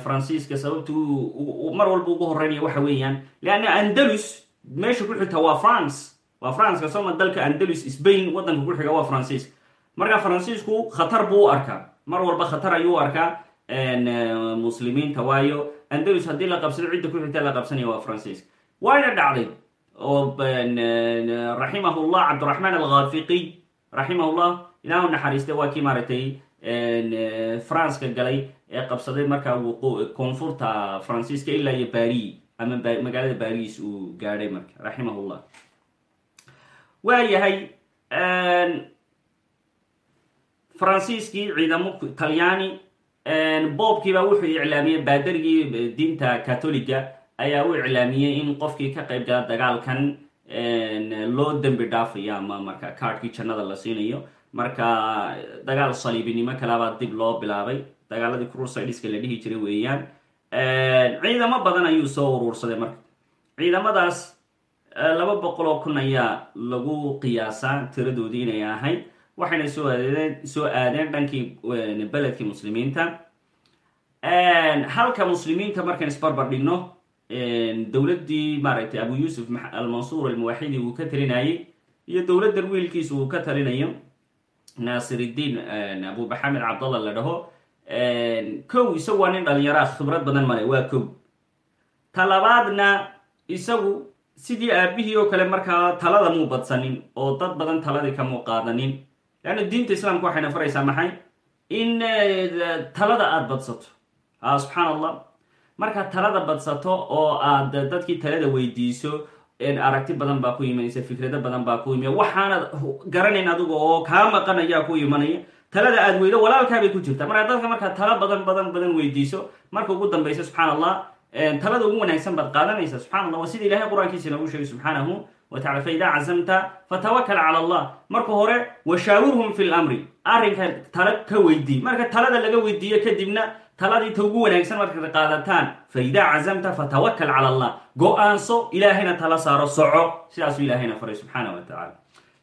A: faransiiska sababta mar walba ugu horeynaya waxa weeyaan. Leanna andalus meesha ku xigta waa france. Waa franceka sooma dalka andalus spain waddanka ku xiga waa faransiiska marka faransiisku khatar buu u arkaa. Mar walba khatar ayuu u arkaa. Muslimiinta waayo. Andalus haddii la qabsado cidda ku xigta la qabsanaya waa faransiiska waayna dhacday. oo raximahullah cabdiraxmaan alkhafiqiy raximahullah ilaah u naxariista waa kii maaragtay franceka galay ee qabsaday markaa koonfurta faransiiska ilaa iyo bari ama magaalada baris uu gaadhay marka raximahullah waa yahay faransiiskii ciidamo talyaani boobkiibaa wuxuu iclaamiyey baadarigii diinta catoliga ayaa u iclaamiyey in qofkii ka qayb gala dagaalkan loo dembi dhaafayo ama marka kaadhkii jannada la siinayo. Marka dagaal saliibinimo kalabaa dib loo bilaabay. Dagaaladii crusideska la dhihi jiray weeyaan. Ciidamo badan ayuu soo uruursaday marka. Ciidamadaas laba boqol oo kun ayaa lagu qiyaasaa tiradoodii inay ahayd. Waxayna soo aadeen soo aadeen dhankii beledkii muslimiinta. Halka muslimiinta markaan isbarbar dhigno dowladdii maaragtay abu yuusuf almansuur almuwaxidi uu ka talinayay iyo dowladdan wiilkiisa uu ka talinayo. Naasiridiin abu maxamed cabdallah la dhaho. Kow isagu waa nin dhalinyaraa khibrad badan male waa kow. Talabaadna isagu sidii aabihii oo kale markaa talada muu badsanin oo dad badan taladii kamuu qaadanin. Leanna diinta islaamka waxayna faraysaa maxay? In talada aada badsato. A subxaan allah markaad talada badsato oo aad dadkii talada weydiiso aragti badan baa ku imanaysa fikrado badan baa ku imaya waxaanad garanayn adiga oo kaa maqan ayaa ku imanaya. Talada aad weydo walaalkaabay ku jirta. Markaa dadka markaad talo badan badan badan weydiiso marka ugu dambaysa subxaan allah talada ugu wanaagsan baad qaadanaysa subxana allah waa sida ilahay qur'aankiisa noogu sheegay subxaanahu wa tacala fa idaa cazamta fatawakal cala allah. Marka hore washaawirhum fi lamri arrinka talo ka weydii marka talada laga weydiiyo kadibna taladii ta ugu wanaagsan markaad qaadataan fa idaa cazamta fatawakal cala allah. Go'aanso ilaahayna tala saaro soco. Sidaasuu ilaahayna faray subxaana wa tacaala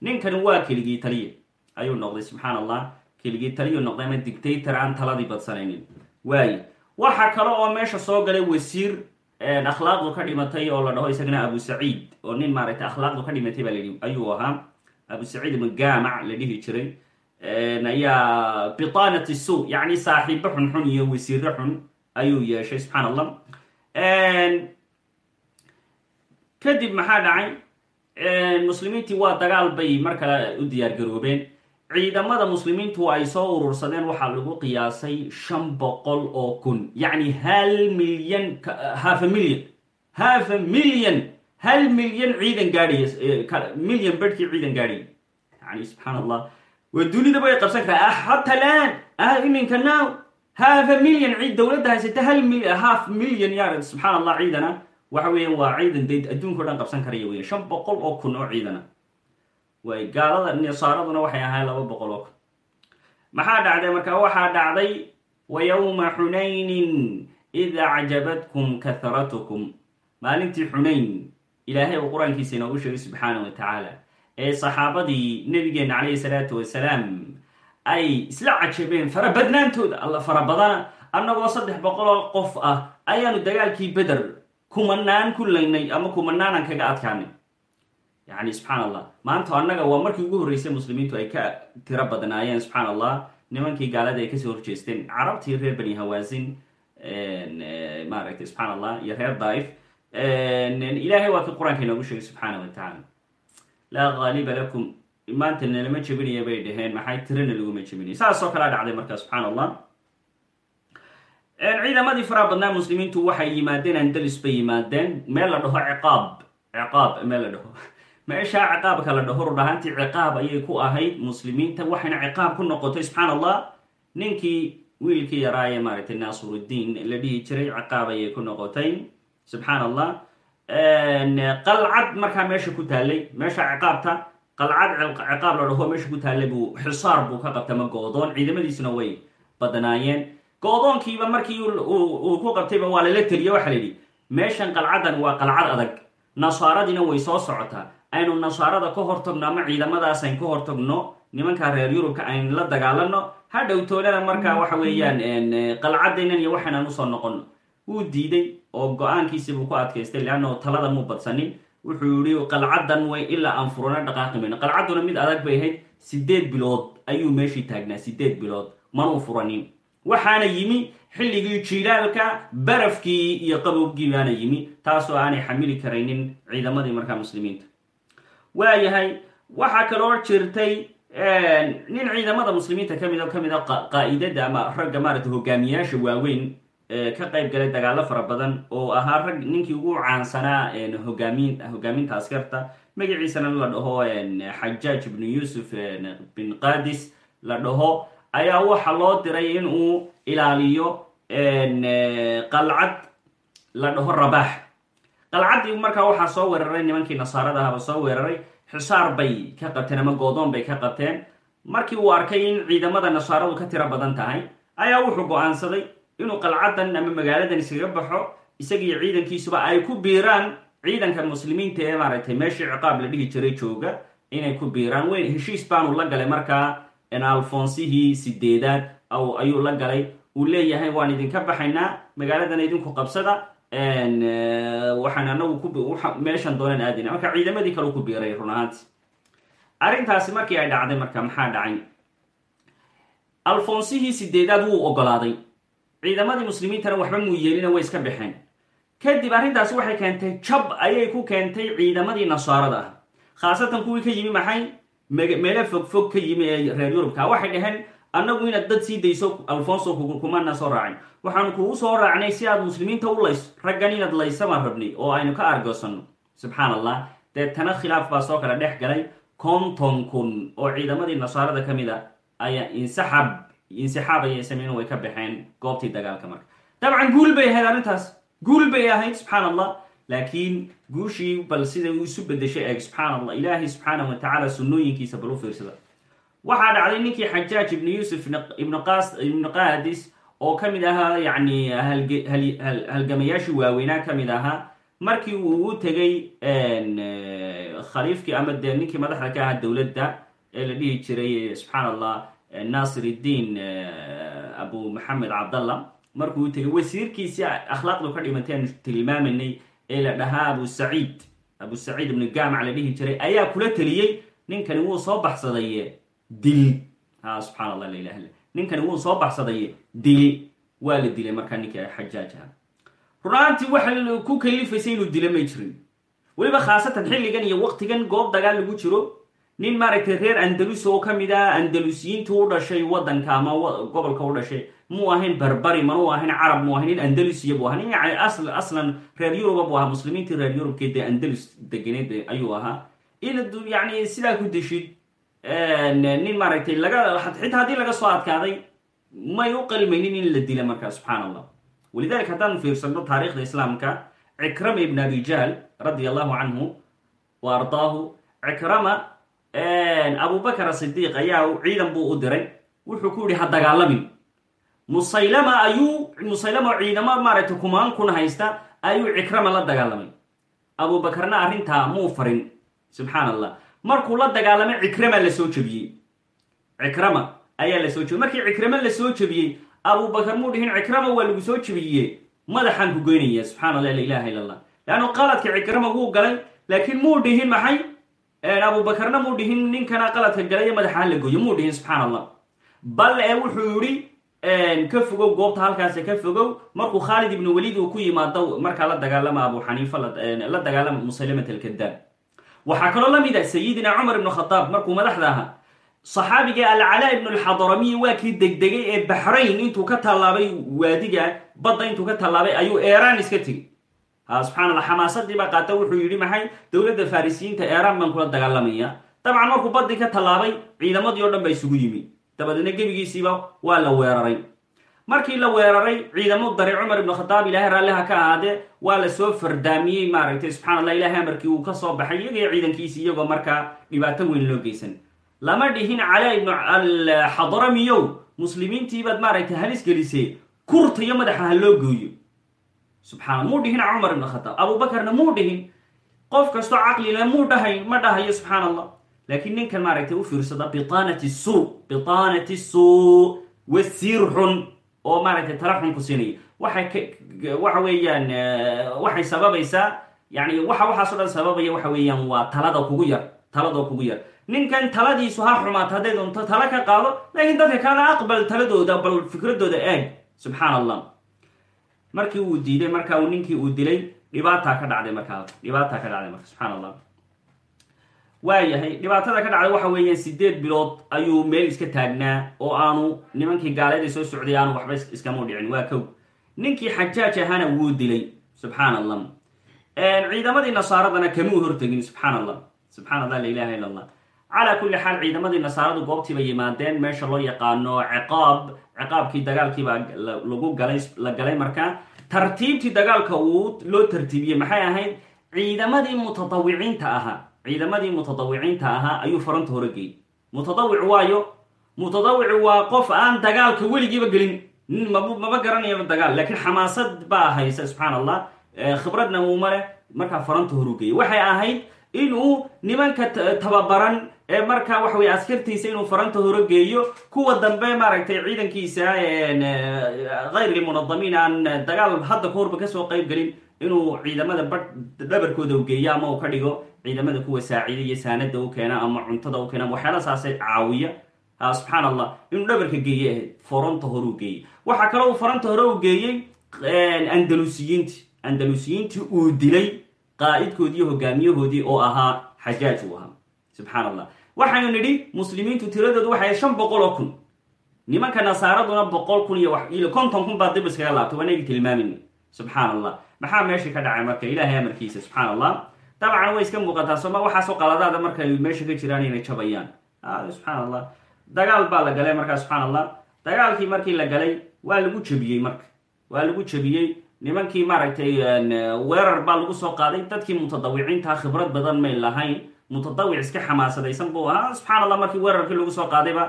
A: ninkan waa keligii taliya ayuu noqday subxaan allah keligii taliyuu noqday ama dictator aan taladii badsanaynin. Waaye waxaa kale oo meesha soo galay wasiir akhlaaqdu ka dhimatay oo la dhaho isagana abu saciid. Oo nin maaragtay akhlaaqdu ka dhimatay baa layihi ayuu ahaa abu saciid magaamac la dhihi jiray ayaa bitanat su yacni saaxiibo xunxun iyo wasiiro xun ayuu yeeshay subxaan allah kadib maxaa dhacay? Muslimiintii waa dagaal bay mar kale u diyaar garoobeen. Ciidamada muslimiintu ay soo urursadeen waxaa lagu qiyaasay shan boqol oo kun yacni hal milyan half a million half a million hal milyan ciidan gaadhaya milyan berhkii ciidan gaadhaya yani subxaan allah waa dunida bay qabsan karaa hatta laan. Iminka now. Half a million ciid dowladda haysata hal half million ya subxaan allah ciidana. Waxa weeyaan waa ciidan de adduunka o dhan qabsan karaya weyan shan boqol oo kun oo ciidana. Way gaalada nasaaraduna waxay ahayn laba boqol oo kun. Maxaa dhacday marka? Waxaa dhacday wa yowma xunaynin id acjabatkum kaharatukum maalintii xunayn ilaahay uu qur'aankiisa inoogu sheegay subxaana wa tacaala ee saxaabadii nabigeena calayhi salaatu wasalaam ay isla cajabeen farabadnaantooda alla farabadana annagoo saddex boqol oo qof ah ayaanu dagaalkii beder kumanaan ku laynay ama kumanaanan kaga adkaanay. Yani subxaan allah maanta annaga waa markii ugu horreysay muslimiintu ay ka tiro badnaayeen subxaan allah nimankii gaalada ay ka soo horjeesteen carabtii reer bani hawaasin maaragtay subxaan allah iyo reer daif ilaahay waa kii qur'aanka inoogu sheegay subxaana wa tacaala laa qaaliba lakum. Maanta nalama jebinaya bay dhaheen maxay tirana laguma jebinaya saasoo kalea dhacday marka subxaana allah ciidamadii faraha badnaa muslimiintu waxay yimaadeen andalus bay yimaadeen. Meel la dhaho ciqaab ciqaab meel la dhaho. Meeshaa ciqaabka la dhaho rudh ahaantii ciqaab ayay ku ahayd muslimiinta waxayna ciqaab ku noqotay subxaan allah ninkii wiilkii yaraa ee maaragtay naasiruddiin la dhihi jiray ciqaab ayay ku noqotay subxaan allah qalcad markaa meesha ku taalay meesha ciqaabta qalcad ciqaab la dhaho meesha ku taallay buu xisaar buu ka qabtay ama go-doon ciidamadiisuna way badnaayeen. Go-doonkiiba markii uu ku qabtayba waa lala teliye waxa la yidhi meeshan qalcadan waa qalcad adag. Nasaaradiina way soo socotaa. Aynu nasaarada ka hortagno ama ciidamadaas ayn ka hortagno nimanka reer yurubka ayn la dagaalano hadhow toolana markaa waxa weeyaan qalcadaynan iyo waxaynaan u soo noqono wuu diiday oo go'aankiisi buu ku adkaystay leanno talada muu badsanin. Wuxuu yihi qalcadan way ilaa aan furana dhaqaaqi mayno qalcadduna mid adag bay ahayd sideed bilood ayuu meeshii taagnaa sideed bilood manuu furanin. Waxaana yimi xilligii jiilaalka barafkii iyo qabowgii baana yimi taasoo aanay xamili karaynin ciidamadii markaa muslimiinta. Waayahay waxaa kaloo jirtay nin ciidamada muslimiinta ka mid ka mid a qaa'idada ama ragga maarata hogaamiyaasha waaweyn ka qayb galay dagaalo fara badan oo ahaa rag ninkii ugu caansanaa hogaamin hogaaminta askarta. Magaciisana la dhaho xajaaj ibnu yuusuf bin qadis la dhaho. Ayaa waxa loo diray in uu ilaaliyo qalcad la dhaho rabaax qalcaddii markaa waxaa soo weeraray nimankii nasaarada ahaba soo weeraray xisaar bay ka qabteen ama goodoon bay ka qabteen markii uu arkay in ciidamada nasaaradu ka tiro badan tahay ayaa wuxuu go'aansaday inuu qalcadan ama magaaladan iskaga baxo isagiiyo ciidankiisuba ay ku biiraan ciidanka muslimiinta ee maaragtay meeshii ciqaab la dhihi jiray jooga inay ku biiraan. Weyn heshiis baanu la galay markaa alfonsihii sideedaad ayuu la galay. Uu leeyahay waan idinka baxaynaa magaaladan idinku qabsada waxaan anagu meeshan doonaan aadina marka ciidamadii kale ku biiray run ahaanti arrintaasi markii ay dhacday marka maxaa dhacay? Alfonsihii sideedaad wuu ogolaaday ciidamadii muslimiintana waxba muu yeelina way iska baxeen. Kadib arrintaasi waxay keentay jab ayay ku keentay ciidamadii nasaarada ah. Khaasatan kuwii ka yimi maxay? Meelo fogfog ka yimi ee reer yurubka. Waxay dhaheen annagu inaad dad sii dayso alfonso kumana soo raacin. Waxaanu kugu soo raacnay si aad muslimiinta u layso raggan inaad laysamaan rabnay oo aynu ka argoosanno subxaan allah deetana khilaaf baa soo kala dhex galay. Konton kun oo ciidamadii nasaarada ka mid a ayaa insaxab insixaab ayay sameyn way ka baxeen goobtii dagaalka marka. Dabcan guul bay ahayd arrintaas. Guul bay ahayd subxaan allah laakiin guushii bal siday u isu bedeshay eeg subxaan allah ilaahay subxaanah wa tacaala sunnooyinkiisa bal u fiirsada. Waxaa dhacday ninkii xajaaj ibnu yuusuf ibnu qaadis oo ka mid ahaa yacni halgamayaashii waaweynaa ka mid ahaa. Markii uu u tegay khaliifkii ama dee ninkii madaxda ka ahaa dowladda ee la dhihi jiray subxaan allah nasir iddiin abu maxamed cabdallah markuu tegay wasiirkiisii akhlaaqdu ka dhimanteen tilmaamanay ee la dhahaa abu saciid. Abu saciid ibnu gamac la dhihi jiray ayaa kula teliyey ninkani wuu soo baxsadaye dil. Ha subxaan allah la ilaha illa ninkani wuu soo baxsadaye dil. Waa la dilay markaa ninkii xajaaj aha runaantii waxa ku kalifaysay inuu dilo may jirin. Weliba khaasatan xilligan iyo waqtigan goob dagaal lagu jiro nin maaragtay reer andalus oo ka mid ah andalusiyiinta u dhashay waddanka ama gobolka u dhashay muu ahayn barbari manuu ahayn carab muu ahayn nin andalusiya buu ahaa nin yani asl aslan reer yuruba buu ahaa muslimiintii reer yurubkee dee andalus degeneed ayuu ahaa. Inaad yani sidaa ku deshid nin maaragtay laga xitaa haddii laga soo adkaaday may u qalmaynin in la dila markaa subxaan allah walidalika haddaan fiirsano taarikhda islaamka cikrama ibn abi jahl radia allahu canhu wa ardaahu cikrama abubakar asidiiq ayaa ciidan buu u diray. Wuxuu ku yihi ha dagaalamin musaylama ayuu musaylama ciidamo maaragtay kumaan kun haysta ayuu cikrama la dagaalamay. Abubakarna arrintaa muu farin. Subxaan allah markuu la dagaalamay cikrama la soo jebiyey. Cikrama ayaa la soo jebiyey. Markii cikrama la soo jebiyey abubakar muu dhihin cikrama waa lagu soo jebiye madaxaan ku goynaya subxana allah la ilaha illa allah leannu qaladka cikrama wuu galay laakiin muu dhihin maxay abubakarna muu dhihin ninkana qaladka galay madaxaan la gooyo muu dhihin subxaan allah bal ee wuxuu yihi ka fogow goobta halkaas ka fogow markuu khaalid ibnu waliid uu ku yimaado markaa la dagaalama abu xaniifa la dagaalama musalimat alkadaab waxaa kaloo la mid ah sayidina cumar ibnu khadaab markuu madaxda ahaa saxaabiga alcalaa ibnu alxadaramiyi waa kii degdegay ee baxrayn intuu ka tallaabay waadiga badda intuu ka tallaabay ayuu eeraan iska tegey ha subxana allah xamaasadii baa qaata wuxuu yidhi maxay? Dowladda farisiyiinta eeraan baan kula dagaalamaya. Dabcan markuu baddii ka tallaabay ciidamadii o dhan ba isugu yimi. Dabadeedna gebigiisiiba waa la weeraray. Markii la weeraray ciidamo daray cumar ibnu khadaab ilahay raalliha ka ahaadee waa la soo fardaamiyey maaragtay subxana allah ilahay amarkii uu ka soo baxay iyaga ciidankiisi iyagoo markaa dhibaato weyn loo geysan. Lama dhihin calaa ibnu alxadramiyow muslimiintiibaad maaragtay halis gelisee kurta iyo madaxa ha loo gooyo subxana muu dhihin cumar ibnu khadaab abubakarna muu dhihin qof kastoo caqlile muu dhahay ma dhahayo subxaana allah laakiin ninkan maaragtay u fiirsada biaanati suu biaanati suu wasiir oo maaragtay tala xun ku siinaya. Waxa weeyaan waxay sababaysaa yani waxa waxaaso dhan sababaya waxa weeyaan waa talada kugu yar. Taladoo kugu yar. Ninkan taladiisu ha xumaato hadday doonto tala ka qaado laakiin dadka kalena aqbal taladooda bal fikradooda eeg. Subxaan allah markii uu diiday marka ninkii uu dilay dhibaataa ka dhacday markaa dhibaataa ka dhacday marka subxaan allah waayahay dhibaatada ka dhacday waxa weeyaan sideed bilood ayuu meel iska taagnaa oo aanu nimankii gaaleeda soo socday aanu waxba iskama dhicin waa kow. Ninkii xajaaj ahaana wuu dilay subxaan allah ciidamadii nasaaradana kamuu hortegin subxaan allah subxaan allah la ilaha illa allah calaa kulli xaal ciidamadii nasaaradu goobtiiba yimaadeen. Meesha loo yaqaano ciqaab. Ciqaabkii dagaalkiibaa lagu galay la galay markaa tartiibtii dagaalka uu loo tartiibiyey maxay ahayd? Ciidamadii mutatawiciinta ahaa ciidamadii mutatawiciinta ahaa ayuu faranta hore geeyey. Mutadawic waayo. Mutadawic waa qof aan dagaalka weligiiba gelin. Maba garanayaba dagaal. Laakiin xamaasad baa haysa subxaan allah khibradna uuma leh markaa faranta horu geeyey. Waxay ahayd inuu nimanka tababaran ee markaa waxa weye askartiisa inuu faranta hore geeyo. Kuwa dambe maaragtay ciidankiisa hayr lmunadamiin aan dagaal hadda ka horba ka soo qayb gelin inuu ciidamada ba dhabarkooda u geeyo ama uu ka dhigo ciidamada kuwa saacida iyo saanada u keena ama cuntada u keena ama waxyaala caawiya. Ha subxaan allah inuu dhabarka geeye ahayd faranta hore u geeyey waxaa kaloo uu faranta hore u geeyey andalusiyiinti andalusiyiintii uu dilay qaa'idkoodii iyo hogaamiyahoodii oo ahaa xajaaj uu ahaa. Subxaan allah waxaynu nidhi muslimiintu tiradoodu waxay shan boqol oo kun. Nimanka nasaaraduna boqol kun iyo konton kun baa dib iskaga laabtay waanagi tilmaamayna subxaan allah maxaa meeshii ka dhacay marka ilaahay amarkiisa? Subxaan allah dabcan way iska muuqataa soma waxaasoo qaladaada markay meesha ka jiraan inay jabayaan subxaan allah dagaal baa la galay markaa subxaan allah dagaalkii markii la galay waa lagu jebiyey marka. Waa lagu jebiyey nimankii maaragtay weerar baa lagu soo qaaday. Dadkii mutadawiciintaa khibrad badan may lahayn. Mutadawic iska xamaasadaysan buu ahaa. Subxaan allah markii weerarkii lagu soo qaadayba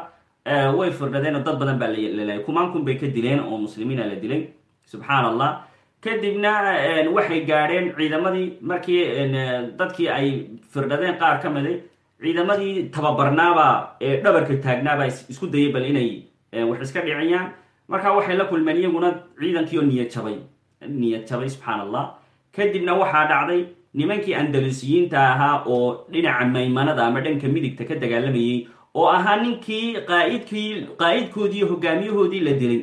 A: way firdhadeen oo dad badan baa lalaayay kumaan kun bay ka dileen oo muslimiina la dilay. Subxaan allah kadibna waxay gaadheen ciidamadii markii dadkii ay firdhadeen qaar ka miday ciidamadii tababarnaaba ee dhabarka taagnaaba isku dayay bal inay wax iska dhiciyaan. Marka waxay la kulmeen iyaguna ciidankii oo niyad jabay niyad jabay subxaan allah kadibna waxaa dhacday nimankii andalusiyiinta ahaa oo dhinaca maymanada ama dhanka midigta ka dagaalamayey oo ahaa ninkii qaaidkii qaa'idkoodii hogaamiyahoodii la dilay.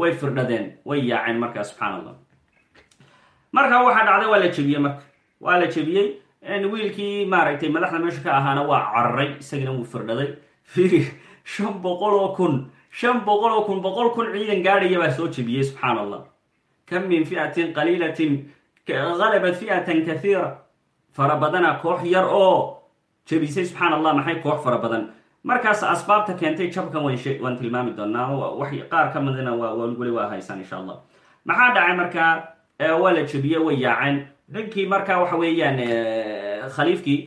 A: Way firdhadeen way yaaceen markaa subxaan allah markaa waxaa dhacday waa la jebiyey marka waa la jebiyey. Wiilkii maaragtay madaxda meesha ka ahaana waa cararay isagina wuu firdhaday. Shan boqol oo kun shan boqol oo kun boqol kun ciidan gaadhaya baa soo jebiyey subxaan allah kam min fi'atin qaliilatin halabat fi'atan kathiira fara badana koox yar oo jebisay subxaan allah maxay koox fara badan markaas asbaabta keentay jabkan waan tilmaami doonaa qaar ka midna weli waa haysaan insha allah maxaa dhacay markaa waa la jebiyey way yaaceen ninkii markaa waxa weeyaan khaliifkii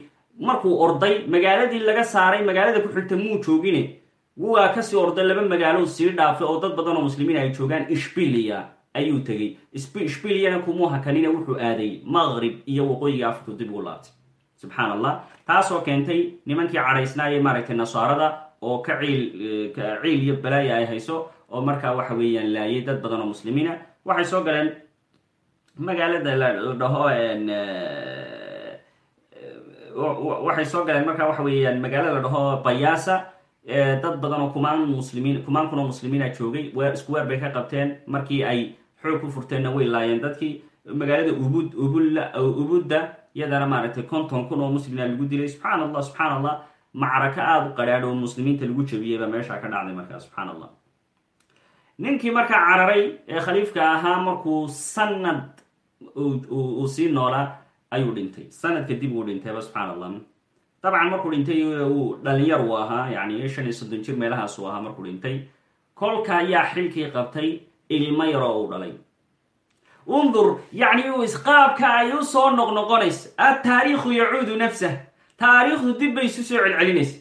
A: markuu orday magaaladii laga saaray magaalada ku xigta muu joogine waa ka sii orday laba magaalo sii dhaafay oo dad badan oo muslimiin ay joogaan ishbiliya ayuu tegey. Ishbiliyana kumuu hakanina wuxuu aaday maqrib iyo waqooyiga afriku dib ugu laabtay. Subxaan allah taasoo keentay nimankii cadhaysnaayee maaragtay nasaarada oo ka ciil ciil iyo balaaya ay hayso oo markaa waxa weeyaan laayay dad badan oo muslimiina. Waxay soo galeen magaalada la dhaho waxay soo galeen markaa waxa weeyaan magaalo la dhaho bayaasa dad badan oo kumaan muslimiin kumaan kun oo muslimiina joogay. Isku bay ka qabteen markii ay xoog ku furteenna way laayeen. Dadkii magaalada ubud ubudda iyadana maaragtay konton kun oo muslimiina lagu dilay. Subxaan allah subxaan allah macraka aada u qadhaadh oo muslimiinta lagu jabiyey meesha ka dhacday markaa subxaan ninkii markaa cararay ee khaliifka ahaa markuu sanad uu sii noolaa ayuu dhintay. Sanad kadib uu dhintayba subxaan allah dabcan markuu dhintay uu dhalinyar uu ahaa yani shan iyo soddon jir meelahaas uu ahaa markuu dhintay. Kolka ayaa xilkii qabtay ilmo yaroo uu dhalay. Undur yacni isqaabka ay u soo noqnoqonaysa ataariikhu yacuudu nafsah. Taariikhdu dib bay isu soo celcelinaysa.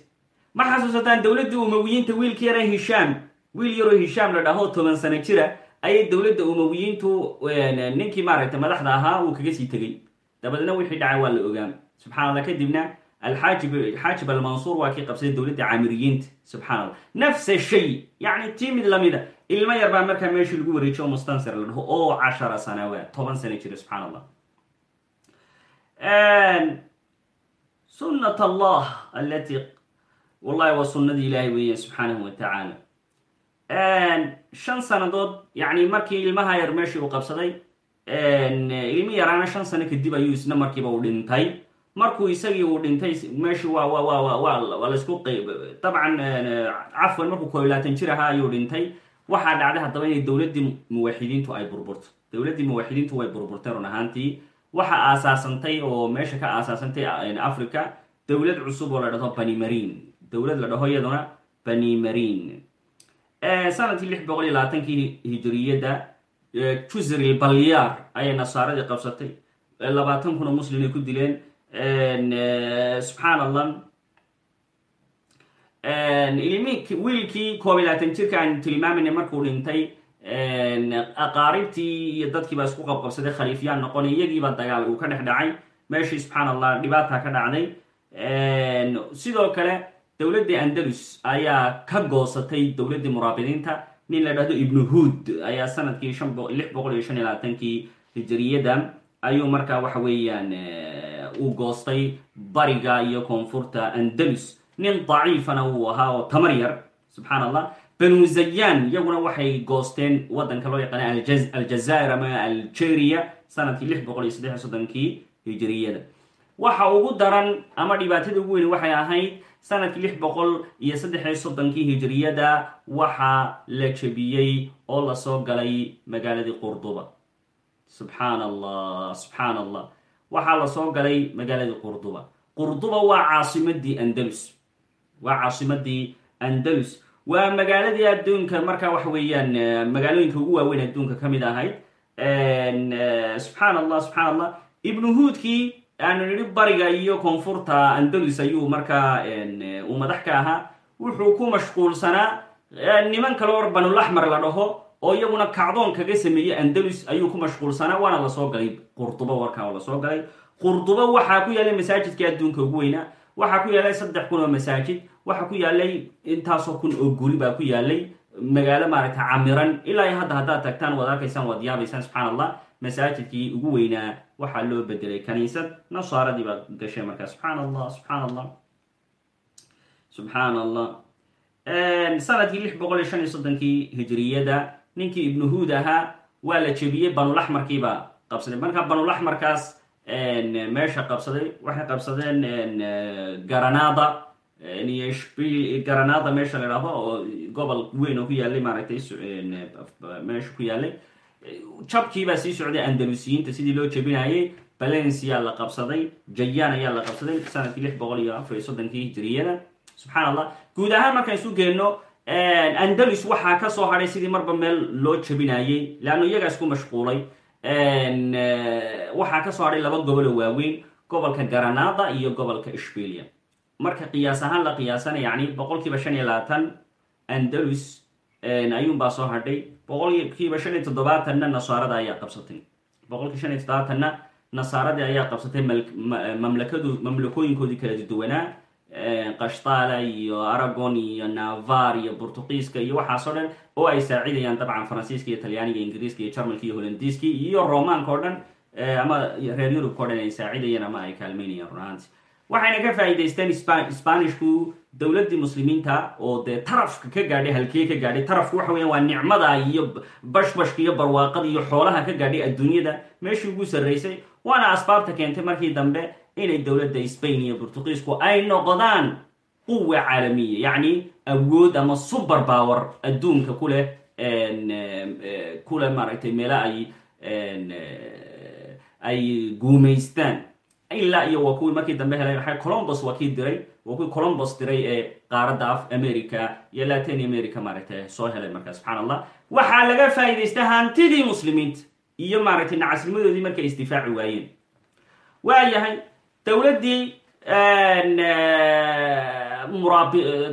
A: Ma xasuusataan dowladda umawiyiinta wiilka yara hishaam. Wiil yaroo hishaam la dhaho toban sano jira ayay dowladda umawiyiintu ninkii maaragtay madaxda ahaa uu kaga sii tegey dabadeedna wixii dhacay waa la ogaa subxana allah kadibna alxaajib xaajib almansuur waa kii qabsaday dowladda caamiriyiinta. Subxana allah nafsa shay yacni tii mid lamida ilmo yar baa markaa meeshii lagu wareejiyo o mustansir la dhaho oo cashara sanawaat toban sano jira subxana allah sunat allah alati wallahi waa sunnadii ilaahay weeye subxaanahu wa tacaala shan sannadood yani markii ilmaha yar meeshii uu qabsaday ilmi yaraana shan sano kadib ayuu isna markiiba u dhintay. Markuu isagii uu dhintay meeshii waa wa wa waa la isku qeyb dabcan cafwan markuu koob laatan jir ahaa ayuu dhintay waxaa dhacday haddaba inay dowladdii muwaxidiintu ay burburto. Dowladdii muwaxidiintu way burburtay run ahaantii. Waxa aasaasantay oo meesha ka aasaasantay africa dowlad cusub oo la dhahdo banimarin dowlad la dhaho iyaduna banimarin sannadkii lix boqol iyo labaatankii hijiriyadda jusri balyaar ayay nasaaradii qabsatay. Labaatan kun oo muslimay ku dileen. Subxaan allah wiilkii koob iyo labaatan jirka aan tilmaamayna markuu dhintay aqaaribtii iyo dadkiibaa isku qabqabsaday khaliifyaan noqonay iyagiiba dagaal uu ka dhex dhacay. Meeshii subxaan allah dhibaata ka dhacday. Sidoo kale dowladdii andalus ayaa ka goosatay dowladdii muraabidiinta. Nin la dhahdo ibnu huod ayaa sannadkii lix boqol iyo shan ayuu markaa waxa weeyaan uu goostay bariga iyo koonfurta andalus nin daciifana uu ahaa oo tamar yar subxaan allah banu zayaan iyaguna waxay goosteen waddanka loo yaqaana aljazair ama algeria sannadkii lix boqol iyo saddex iyo soddonkii waxa ugu daran ama dhibaatada ugu weyn waxay ahayd sannadkii lix boqol iyo saddex iyo soddonkii hijiriyada waxaa la jebiyey oo la soo galay magaaladii qurduba. Subxaan allah subxaan allah waxaa la soo galay magaaladii qurduba. Qurduba waa caasimadii andalus waa caasimadii andalus. Waa magaaladii adduunka markaa waxa weeyaan magaalooyinka ugu waaweyn adduunka ka mid ahayd subxaan allah subxaan allah ibnu huudkii aanu nidhi bariga iyo koonfurta andalus ayuu markaa uu madax ka ahaa. Wuxuu ku mashquulsanaa niman kale or banulaxmar la dhaho oo iyaguna kacdoon kaga sameeyey andalus ayuu ku mashquulsanaa waana la soo galay qurduba warkaa oo la soo galay. Qurduba waxaa ku yaalay masaajidkii adduunka ugu weynaa waxaa ku yaalay saddex kun oo masaajid. Waxaa ku yaalay intaasoo kun oo guri baa ku yaalay. Magaalo maaragta camiran. Ilaa iyo hadda haddaad tagtaan waad arkaysaan waad yaabaysaan subxaan allah masaajidkii ugu weynaa waxaa loo bedelay kaniisad. Nasaaradii baa gashay markaa subxaan allah subxaan allah subxaan allah sannadkii lix boqol iyo shan iyo soddonkii hijiriyada ninkii ibnu huud ahaa waa la jebiyey banulaxmarkiibaa qabsaday. Marka banulaxmarkaas meesha qabsaday waxay qabsadeen garanada iyo garanada meesha la idhaahdo oo gobol weyn oo ku yaalay maaragtay meesha ku yaalay. Jabkiibaa sii socday andalusiyiinta sidii loo jebinayay. Valencia la qabsaday jayan ayaa la qabsaday sannadkii lix boqol iyo afar iyo soddonkii hijiriyada subxaan guud ahaan markaan isu geenno andalus waxaa ka soo hadhay sidii marba meel loo jebinayay leanno iyagaa isku mashquulay waxaa ka soo hadhay laba goboloo waaweyn gobolka garanada iyo gobolka ishbilia marka qiyaas ahaan la qiyaasana yani boqolkiiba shan iyo labaatan andalus ayuunbaa soo hadhay. Boqolkiiba shan iyo toddobaatanna nasaarada ayaa qabsatay. Boqolkii shan iyo toddobaatanna nasaaradii ayaa qabsatay mamlakadu mamlakooyinkoodii kala duwanaa kashtaala iyo aragon iyo navar iyo portugiiska iyo waxaasoo dhan oo ay saacidayaan dabcan faransiiska iyo talyaaniga ingiriiska iyo jarmalka iyo holandiiska iyo romaanka o dhan ama reer yurubka o dhan ay saacidayaan ama ay kaalmeynayaan run ahaanti waxayna ka faa'iidaysteen spanishku dowladdii muslimiinta oo dee tarafka ka gaadhay halkee ka gaadhay tarafku waxa weyan waa nicmada iyo bashbashka iyo barwaaqada iyo xoolaha ka gaadhay adduunyada meeshii ugu sarraysay waana asbaabta keentay markii dambe inay dowladda spain iyo portugiisku ay noqdaan quwa caalamiya yacni awood ama super power adduunka ku leh ku leh maaragtay meelo ay ay guumaystaan ilaa iyo waa kuwii markii dambe helay waxa colombus waa kii diray waa kuwii colombus diray ee qaaradda af america iyo latin america maaragtay soo helay markaa subxaan allah waxaa laga faa'iidaysta hantidii muslimiinta iyo maaragtay nacasnimadoodii markay isdifaaci waayeen waayahay dowladdii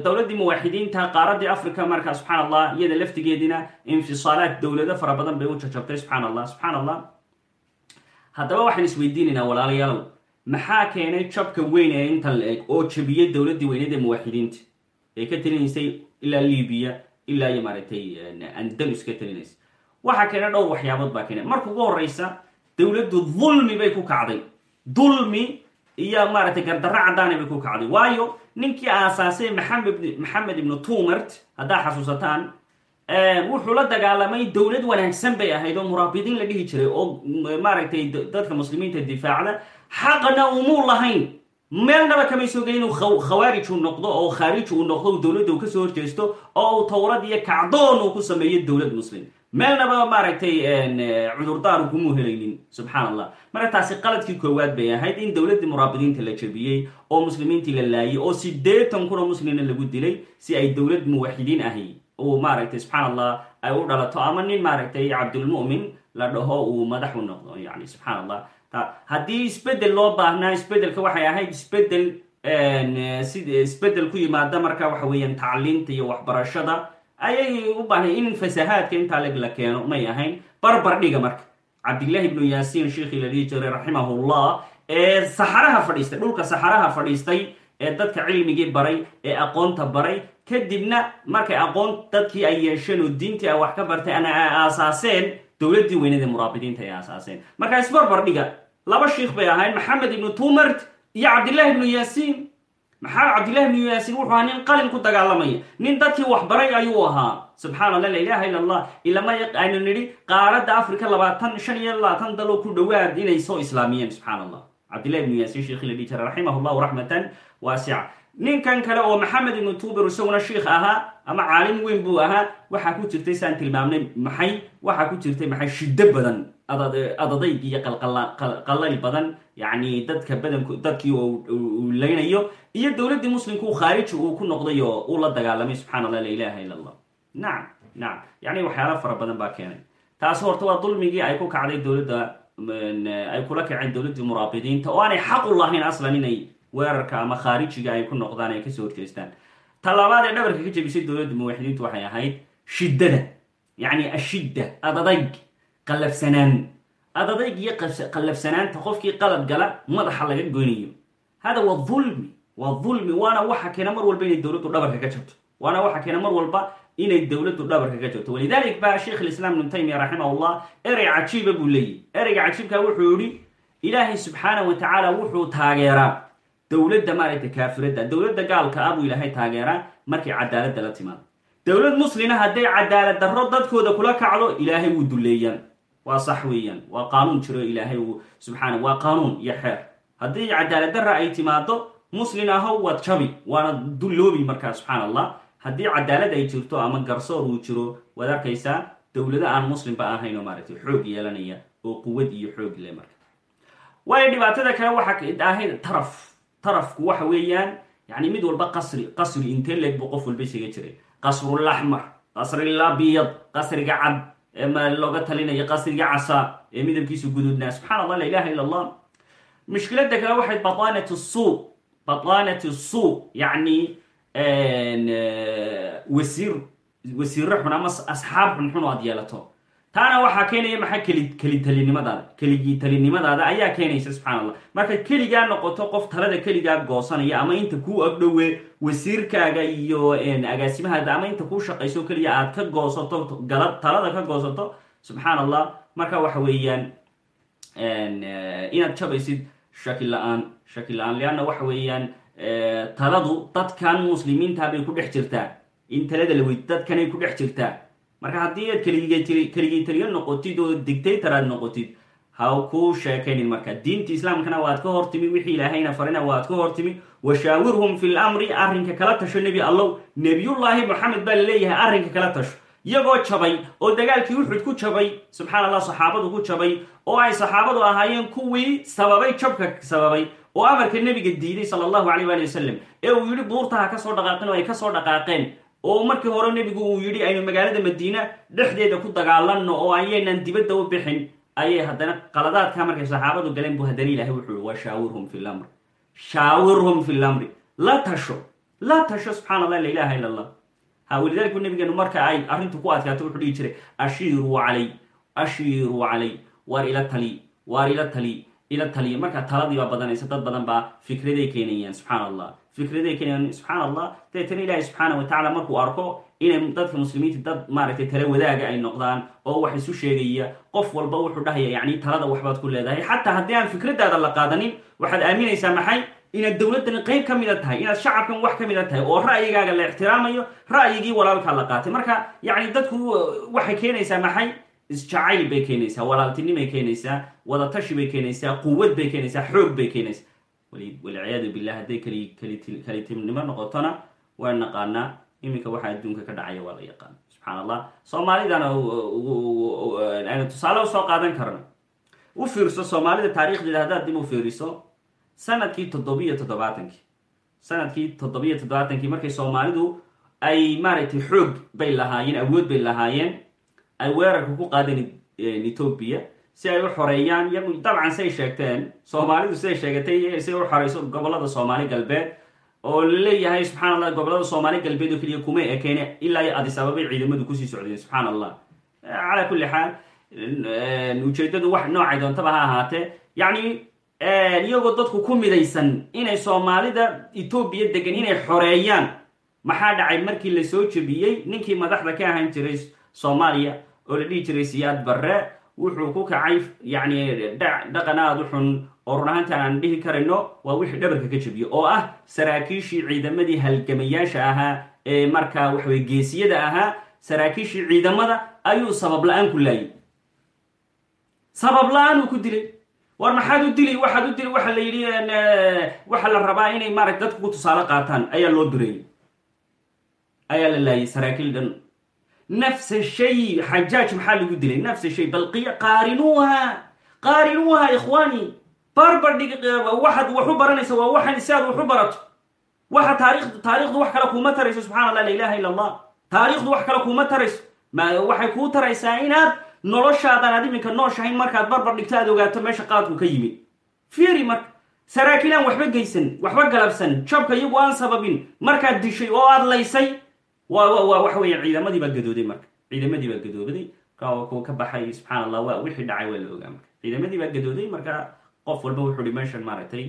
A: dowladdii muwaxidiinta qaaraddii africa markaa subxaan allah iyada laftigeediina infisaalaad dowlado fara badan bay u jajabtay subxaan allah subxaan allah haddaba waxaan isweydiinaynaa walaalayaalow maxaa keenay jabka weyn ee intan la eg oo jabiyey dowladdii weyneed ee muwaxidiinta ee ka talinaysay ilaa libiya ilaa iyo maaragtay andalus ka talinaysa waxaa keenay dhowr waxyaabood baa keenay. Marka ugu horreysa dowladdu dulmi bay ku kacday. Dulmi iyo maaragtay gardarro caddaana bay ku kacday. Waayo ninkii aasaasay maxamed maxamed ibnu tumert haddaa xasuusataan wuxuu la dagaalamay dowlad wanaagsan bay ahayd oo muraabidiin la dhihi jiray oo maaragtay dadka muslimiinta difaacda. Xaqna umuu lahayn. Meelnaba kamay soo gelin inuu khawaarij uu noqdo oo khaarij uu noqdo dowladda uu ka soo horjeesto oo uu towrad iyo kacdoon uu ku sameeyo dowlad muslim meelnaba maaragtay cudurdaaru kumuu helaynin subxaan allah marka taasi qaladkii koowaad bay ahayd in dowladdii muraabidiinta la jabiyey oo muslimiintii la laayay oo sideetan kun oo muslimna lagu dilay si ay dowlad muwaxidiin ahi. Uu maaragtay subxaan allah ay u dhalato ama nin maaragtay cabdulmu'min la dhaho uu madax u noqdo yani subxaan allah haddii isbeddel loo baahnaa isbeddelka waxay ahayd isbeddel si isbeddel ku yimaada marka waxa weeyaan tacliinta iyo waxbarashada ayay u baahnay in fasahaadka intaa leg la keeno may ahayn. Barbar dhiga marka. Cabdillahi ibnu yaasiin sheikii la dhihi jiray raximahullah ee saxaraha fadhiistay dhulka saxaraha fadhiistay ee dadka cilmigii baray ee aqoonta baray. Kadibna markay aqoon dadkii ay yeesheen oo diintii ay wax ka bartay ana ay aasaaseen dowladdii weynada muraabidiinta ay aasaaseen. Markaa isbarbar dhiga laba shiikh bay ahayn maxamed ibnu tumert iyo cabdillahi ibnu yaasiin maxaa cabdillahi ibnu yaasiin wuxuu ahaa nin qalin ku dagaalamaya. Nin dadkii waxbaray ayuu ahaa. Subxana allah la ilaha illa allah ilama aynu nidhi qaaradda africa labaatan shan iyo labaatan daloo ku dhowaad inay soo islaamiyeen. Subxaan allah cabdillahi ibnu yaasiin sheikhi la dhihi jiray raximah llahu raxmatan waasica ninkan kale oo maxamed ibnu tuber isaguna shiikh ahaa ama caalim weyn buu ahaa waxaa ku jirtay saan tilmaamnay maxay waxaa ku jirtay maxay shiddo badan adadayg iyo qallayl badan yacni dadka badanku dadkii uu leynayo iyo dowladdii muslimku khaariji uu ku noqday oo uu la dagaalamay subxana allah la ilaha illa allah. Nacam nacam yacni waxyaala fara badan baa keenay. Taasi horta waa dulmigii ay ku kacday dowladda ay kula kaceen dowladdii muraabidiinta oo aanay xaq u lahayn aslan inay weerarka ama khaarijiga ay ku noqdaan ay ka soo horjeestaan. Talabaad ee dhabarka ka jebisay dowladda muwaxidiintu waxay ahayd shiddada. Yacni ashidda adadayg qallafsanaan adadayg iyo qallafsanaanta qofkii qalad gala madaxa laga goynayo. Hada waa dulmi waa dulmi waana waxa keena mar walba inay dowladdu dhabarka ka jabto waana waxa keena mar walba inay dowladdu dhabarka ka jabto walidalik ba sheikh alislaam ibnu taymiya raximahullah erey cajiiba buu leeyahy ereyga cajiibka wuxuu yihi ilaahay subxaanah wa tacaala wuxuu taageeraa dowladda maaragtay kaafiradda dowladda gaalka ah buu ilaahay taageeraa markay cadaaladda la timaado. Dowlad muslina hadday cadaalad darro dadkooda kula kacdo ilaahay wuu duleeyaan waa sax weeyaan. Waa qaanuun jiro ilaahay uu subxaana waa qaanuun iyo xeer. Haddii cadaalad darra ay timaado muslin ahow waad jabi waana dulloobi markaa subxaan allah haddii cadaalad ay jirto ama garsoor uu jiro waad arkaysaa dowlado aan muslimba ahayn oo maaragtay xoog yeelanaya oo quwad iyo xoog le marka waayo dhibaatada kale waxaa ahayd taraf. Tarafku waxa weeyaan yani mid walba qasri qasri intee leeg buu qof walba isaga jiray. Qasrulaxmar qasrilabiyad qasriga cad looga talinayo qasriga casa ee midabkiisu guduudnaa subxana allah la ilaha illa allah mushkilada kale waxay batanat suu batanat suu yacni wasiir wasiirro xun ama asxaab xunxun aad yeelato taana waxaa keenaya maxaa keli keli talinimadaada keligii talinimadaada ayaa keenaysa subxana allah marka keligaa noqoto qof talada keligaa goosanaya ama inta kuu agdhowe wasiirkaaga iyo agaasimahaada ama inta kuu shaqayso keliya aad ka goosato gala talada ka goosato subxaan allah marka waxa weeyaan inaad jabaysid shaki la'aan shaki la'aan. Leanna waxa weeyaan taladu dadkan muslimiinta bay ku dhex jirtaa. In talada la weyd dadkanay ku dhex jirtaa marka haddii aad keligii taliyo noqotid oo dictator aad noqotid ha kuu sheekaynin marka? Diinta islaamkana waad ka hortimi wixii ilaahayna farina waad ka hortimi. Washaawirhum fi lamri arrinka kala tasho nebi allow. Nebiyullaahi moxamed baa la leeyahay arrinka kala tasho. Iyagoo jabay oo dagaalkii uxud ku jabay subxaan allah saxaabadu ku jabay oo ay saxaabadu ahaayeen kuwii sababay jabka sababay oo amarka nebiga diiday sala allahu alayh waali ee uu yidhi buurtaha ka soo dhaqaaqeen oo ay ka soo dhaqaaqeen oo markii hore nebigu uu yidhi aynu magaalada madiina dhexdeeda ku dagaalanno oo ayaynan dibadda u bixin ayay haddana qaladaadka markay saxaabadu galeen buu haddana ilahay wuxuu yihi washaawirhum fi lamri shaawirhum fi lamri la tasho la tasho subxaan allah la ilaha illa allah ha walidaalika nabigeenu marka ay arrintu ku adkaato wuxuu dhihi jiray ashiiruu calay ashiiruu calay waar ila tali waar ila tali ila taliya markaa taladii baa badanaysa dad badan baa fikraday keenayaan subxaan allah fikraday keenayaan subxaan allah ilaahi subxaana watacaala markuu arko inay dadka muslimiinta dad maaragtay tala wadaaga ay noqdaan oo wax isu sheegaya qof walba wuxuu dhahaya yacni talada waxbaad ku leedahay. Xataa haddii aan fikradaada la qaadanin waxaad aaminaysaa maxay? Inaad dowladdan qayb ka mida tahay inaad shacabkan wax ka mida tahay oo ra'yigaaga la ixtiraamayo ra'yigii walaalkaa la qaatay. Marka yacni dadku waxay keenaysaa maxay? Isjacayl bay keenaysaa walaaltinimay keenaysaa wadatashi bay keenaysaa quwad bay keenaysaa xoog bay keenaysaa walciyaadu billah hadday kalitimnimo noqotona waan naqaanaa iminka waxa adduunka ka dhacaya waa la yaqaana subxaan allah soomaalidana aynu tusaale u soo qaadan karno. U fiirso soomaalida taarikhdeeda haddaad dib u fiiriso sannadkii toddobiyo toddobaatankii sannadkii toddobiyo toddobaatankii markay soomaalidu ay maaragtay xoog bay lahaayeen awood bay lahaayeen ay weerarka ku qaadeen ethoobia si ay u xoreeyaan iyagu dabcan say sheegteen. Soomaalidu siday sheegatay siay u xoreyso gobollada soomaali galbeed oo la leeyahay subxaan allah gobollada soomaali galbeed oo keliya kuma ekeene ilaa iyo adis ababay ciidamadu ku sii socdeen subxaan allah calaa kulli xaal ujeedadu wax noocay doontaba ha ahaatee. Yacni iyagoo dadku ku midaysan inay soomaalida etoobiya degan inay xoreeyaan maxaa dhacay? Markii la soo jebiyey ninkii madaxda ka ahaan jiray soomaaliya oo la dhihi jiray siyaad barre wuxuu ku kacay yacni dhaqan xun oo run ahaantaan aan dhihi karayno waa wixii dhabarka ka jebiye oo ah saraakiishii ciidamadii halgamayaasha ahaa ee markaa waxaweye geesiyada ahaa saraakiishii ciidamada ayuu sabab la'aan ku laayay. Sabab la'aan uu ku dilay. War maxaad u dili waxaad u dili waxa la yidhi waxa la rabaa inay maarata dadku ku tusaale qaataan ayaa loo dureeyey ayaa la laayay saraakiil dhan nafsa shay xajaaj maxaa lagu dilay nafsa shay bal qaarinuuha qaarinuuha ikhwaani barbardhig waxaad wax u baranaysa waa waxan si aad wax u barato waxa taarikhdu taarikhdu wax kale kuuma tarayso subxana allah la ilaha illa allah taarikhdu wax kale kuuma tarayso waxay kuu taraysaa inaad noloshaadan aad iminka nooshahayn markaad barbar dhigto aad ogaato meesha qaadku ka yimid fiiri marka saraakiil aan waxba geysan waxba galabsan jabka iyagu aan sababin markaad dishay oo aad waxa weya ciidamadii baa gadooday marka. Ciidamadii baa gadoobaday kuwa ka baxay subxaan allah waa wixii dhacay waa la ogaa marka. Ciidamadii baa gadooday marka qof walba wuxuu hi meeshan maaragtay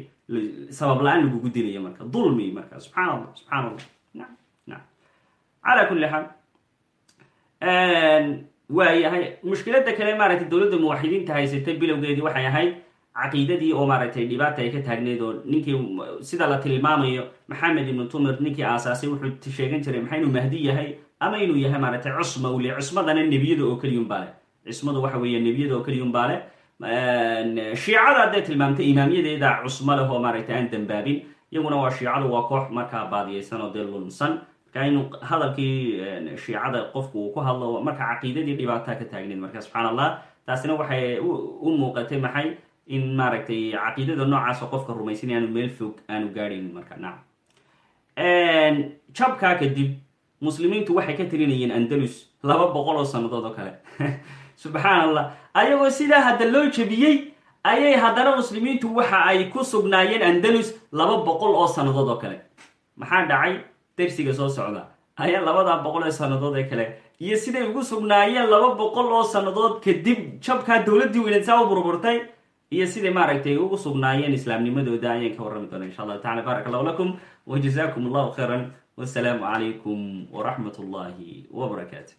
A: sabab la'aan lagugu dilaya marka dulmi marka subxaan allah subxaan allah nam nam calaa kulli xaal waayahay mushkilada kale maaragtay dowladda muwaxidiinta haysatay bilowgeedii waxay ahayd caqiidadii oo maaragtay dhibaata ay ka taagneed oo ninkii sida la tilmaamayo maxamed ibnu tumir ninkii aasaasay wuxuu sheegan jiray maxaa inuu mahdi yahay ama inuu yahay maaragtay cusma ule cusmadana nebiyada oo keliyun baa leh cismadu waxa weeye nebiyada oo keliyun baa leh shiicada hadday tilmaamtay imaamyadeeda cusmo leh oo maaragtay aan dambaabin iyaguna waa shiicadu waa koox markaa baadiyeysan oo dee lunsan marka hadalkii shiicada qofku uu ku hadlo marka caqiidadii dhibaataa ka taagneed marka subxaan allah taasina waxay u muuqatay maxay in maaragtay caqiidada noocaasoo qofka rumaysan aanu meel fog aanu gaadhaynin marka nacam jabkaa kadib muslimiintu waxay ka tirinayeen andalus laba boqol oo sannadood oo kale. Subxaan allah ayagoo sidaa hadda loo jebiyey ayay haddana muslimiintu waxa ay ku sugnaayeen andalus laba boqol oo sannadood oo kale. Maxaa dhacay? Darsiga soo socda. Ayaa labadaa boqol ee sannadood ee kale. Iyo siday ugu sugnaayeen laba boqol oo sannadood kadib jabkaa dowladdii weyneed saa u burburtay iyo siday maaragtay ugu sugnaayeen islaamnimadooda ayaan ka warrami doona insha allahu tacala baarak allahu lakum. Wa jazakum allahu khayran wasalaamu calaykum waraxmat ullahi wbarakaatu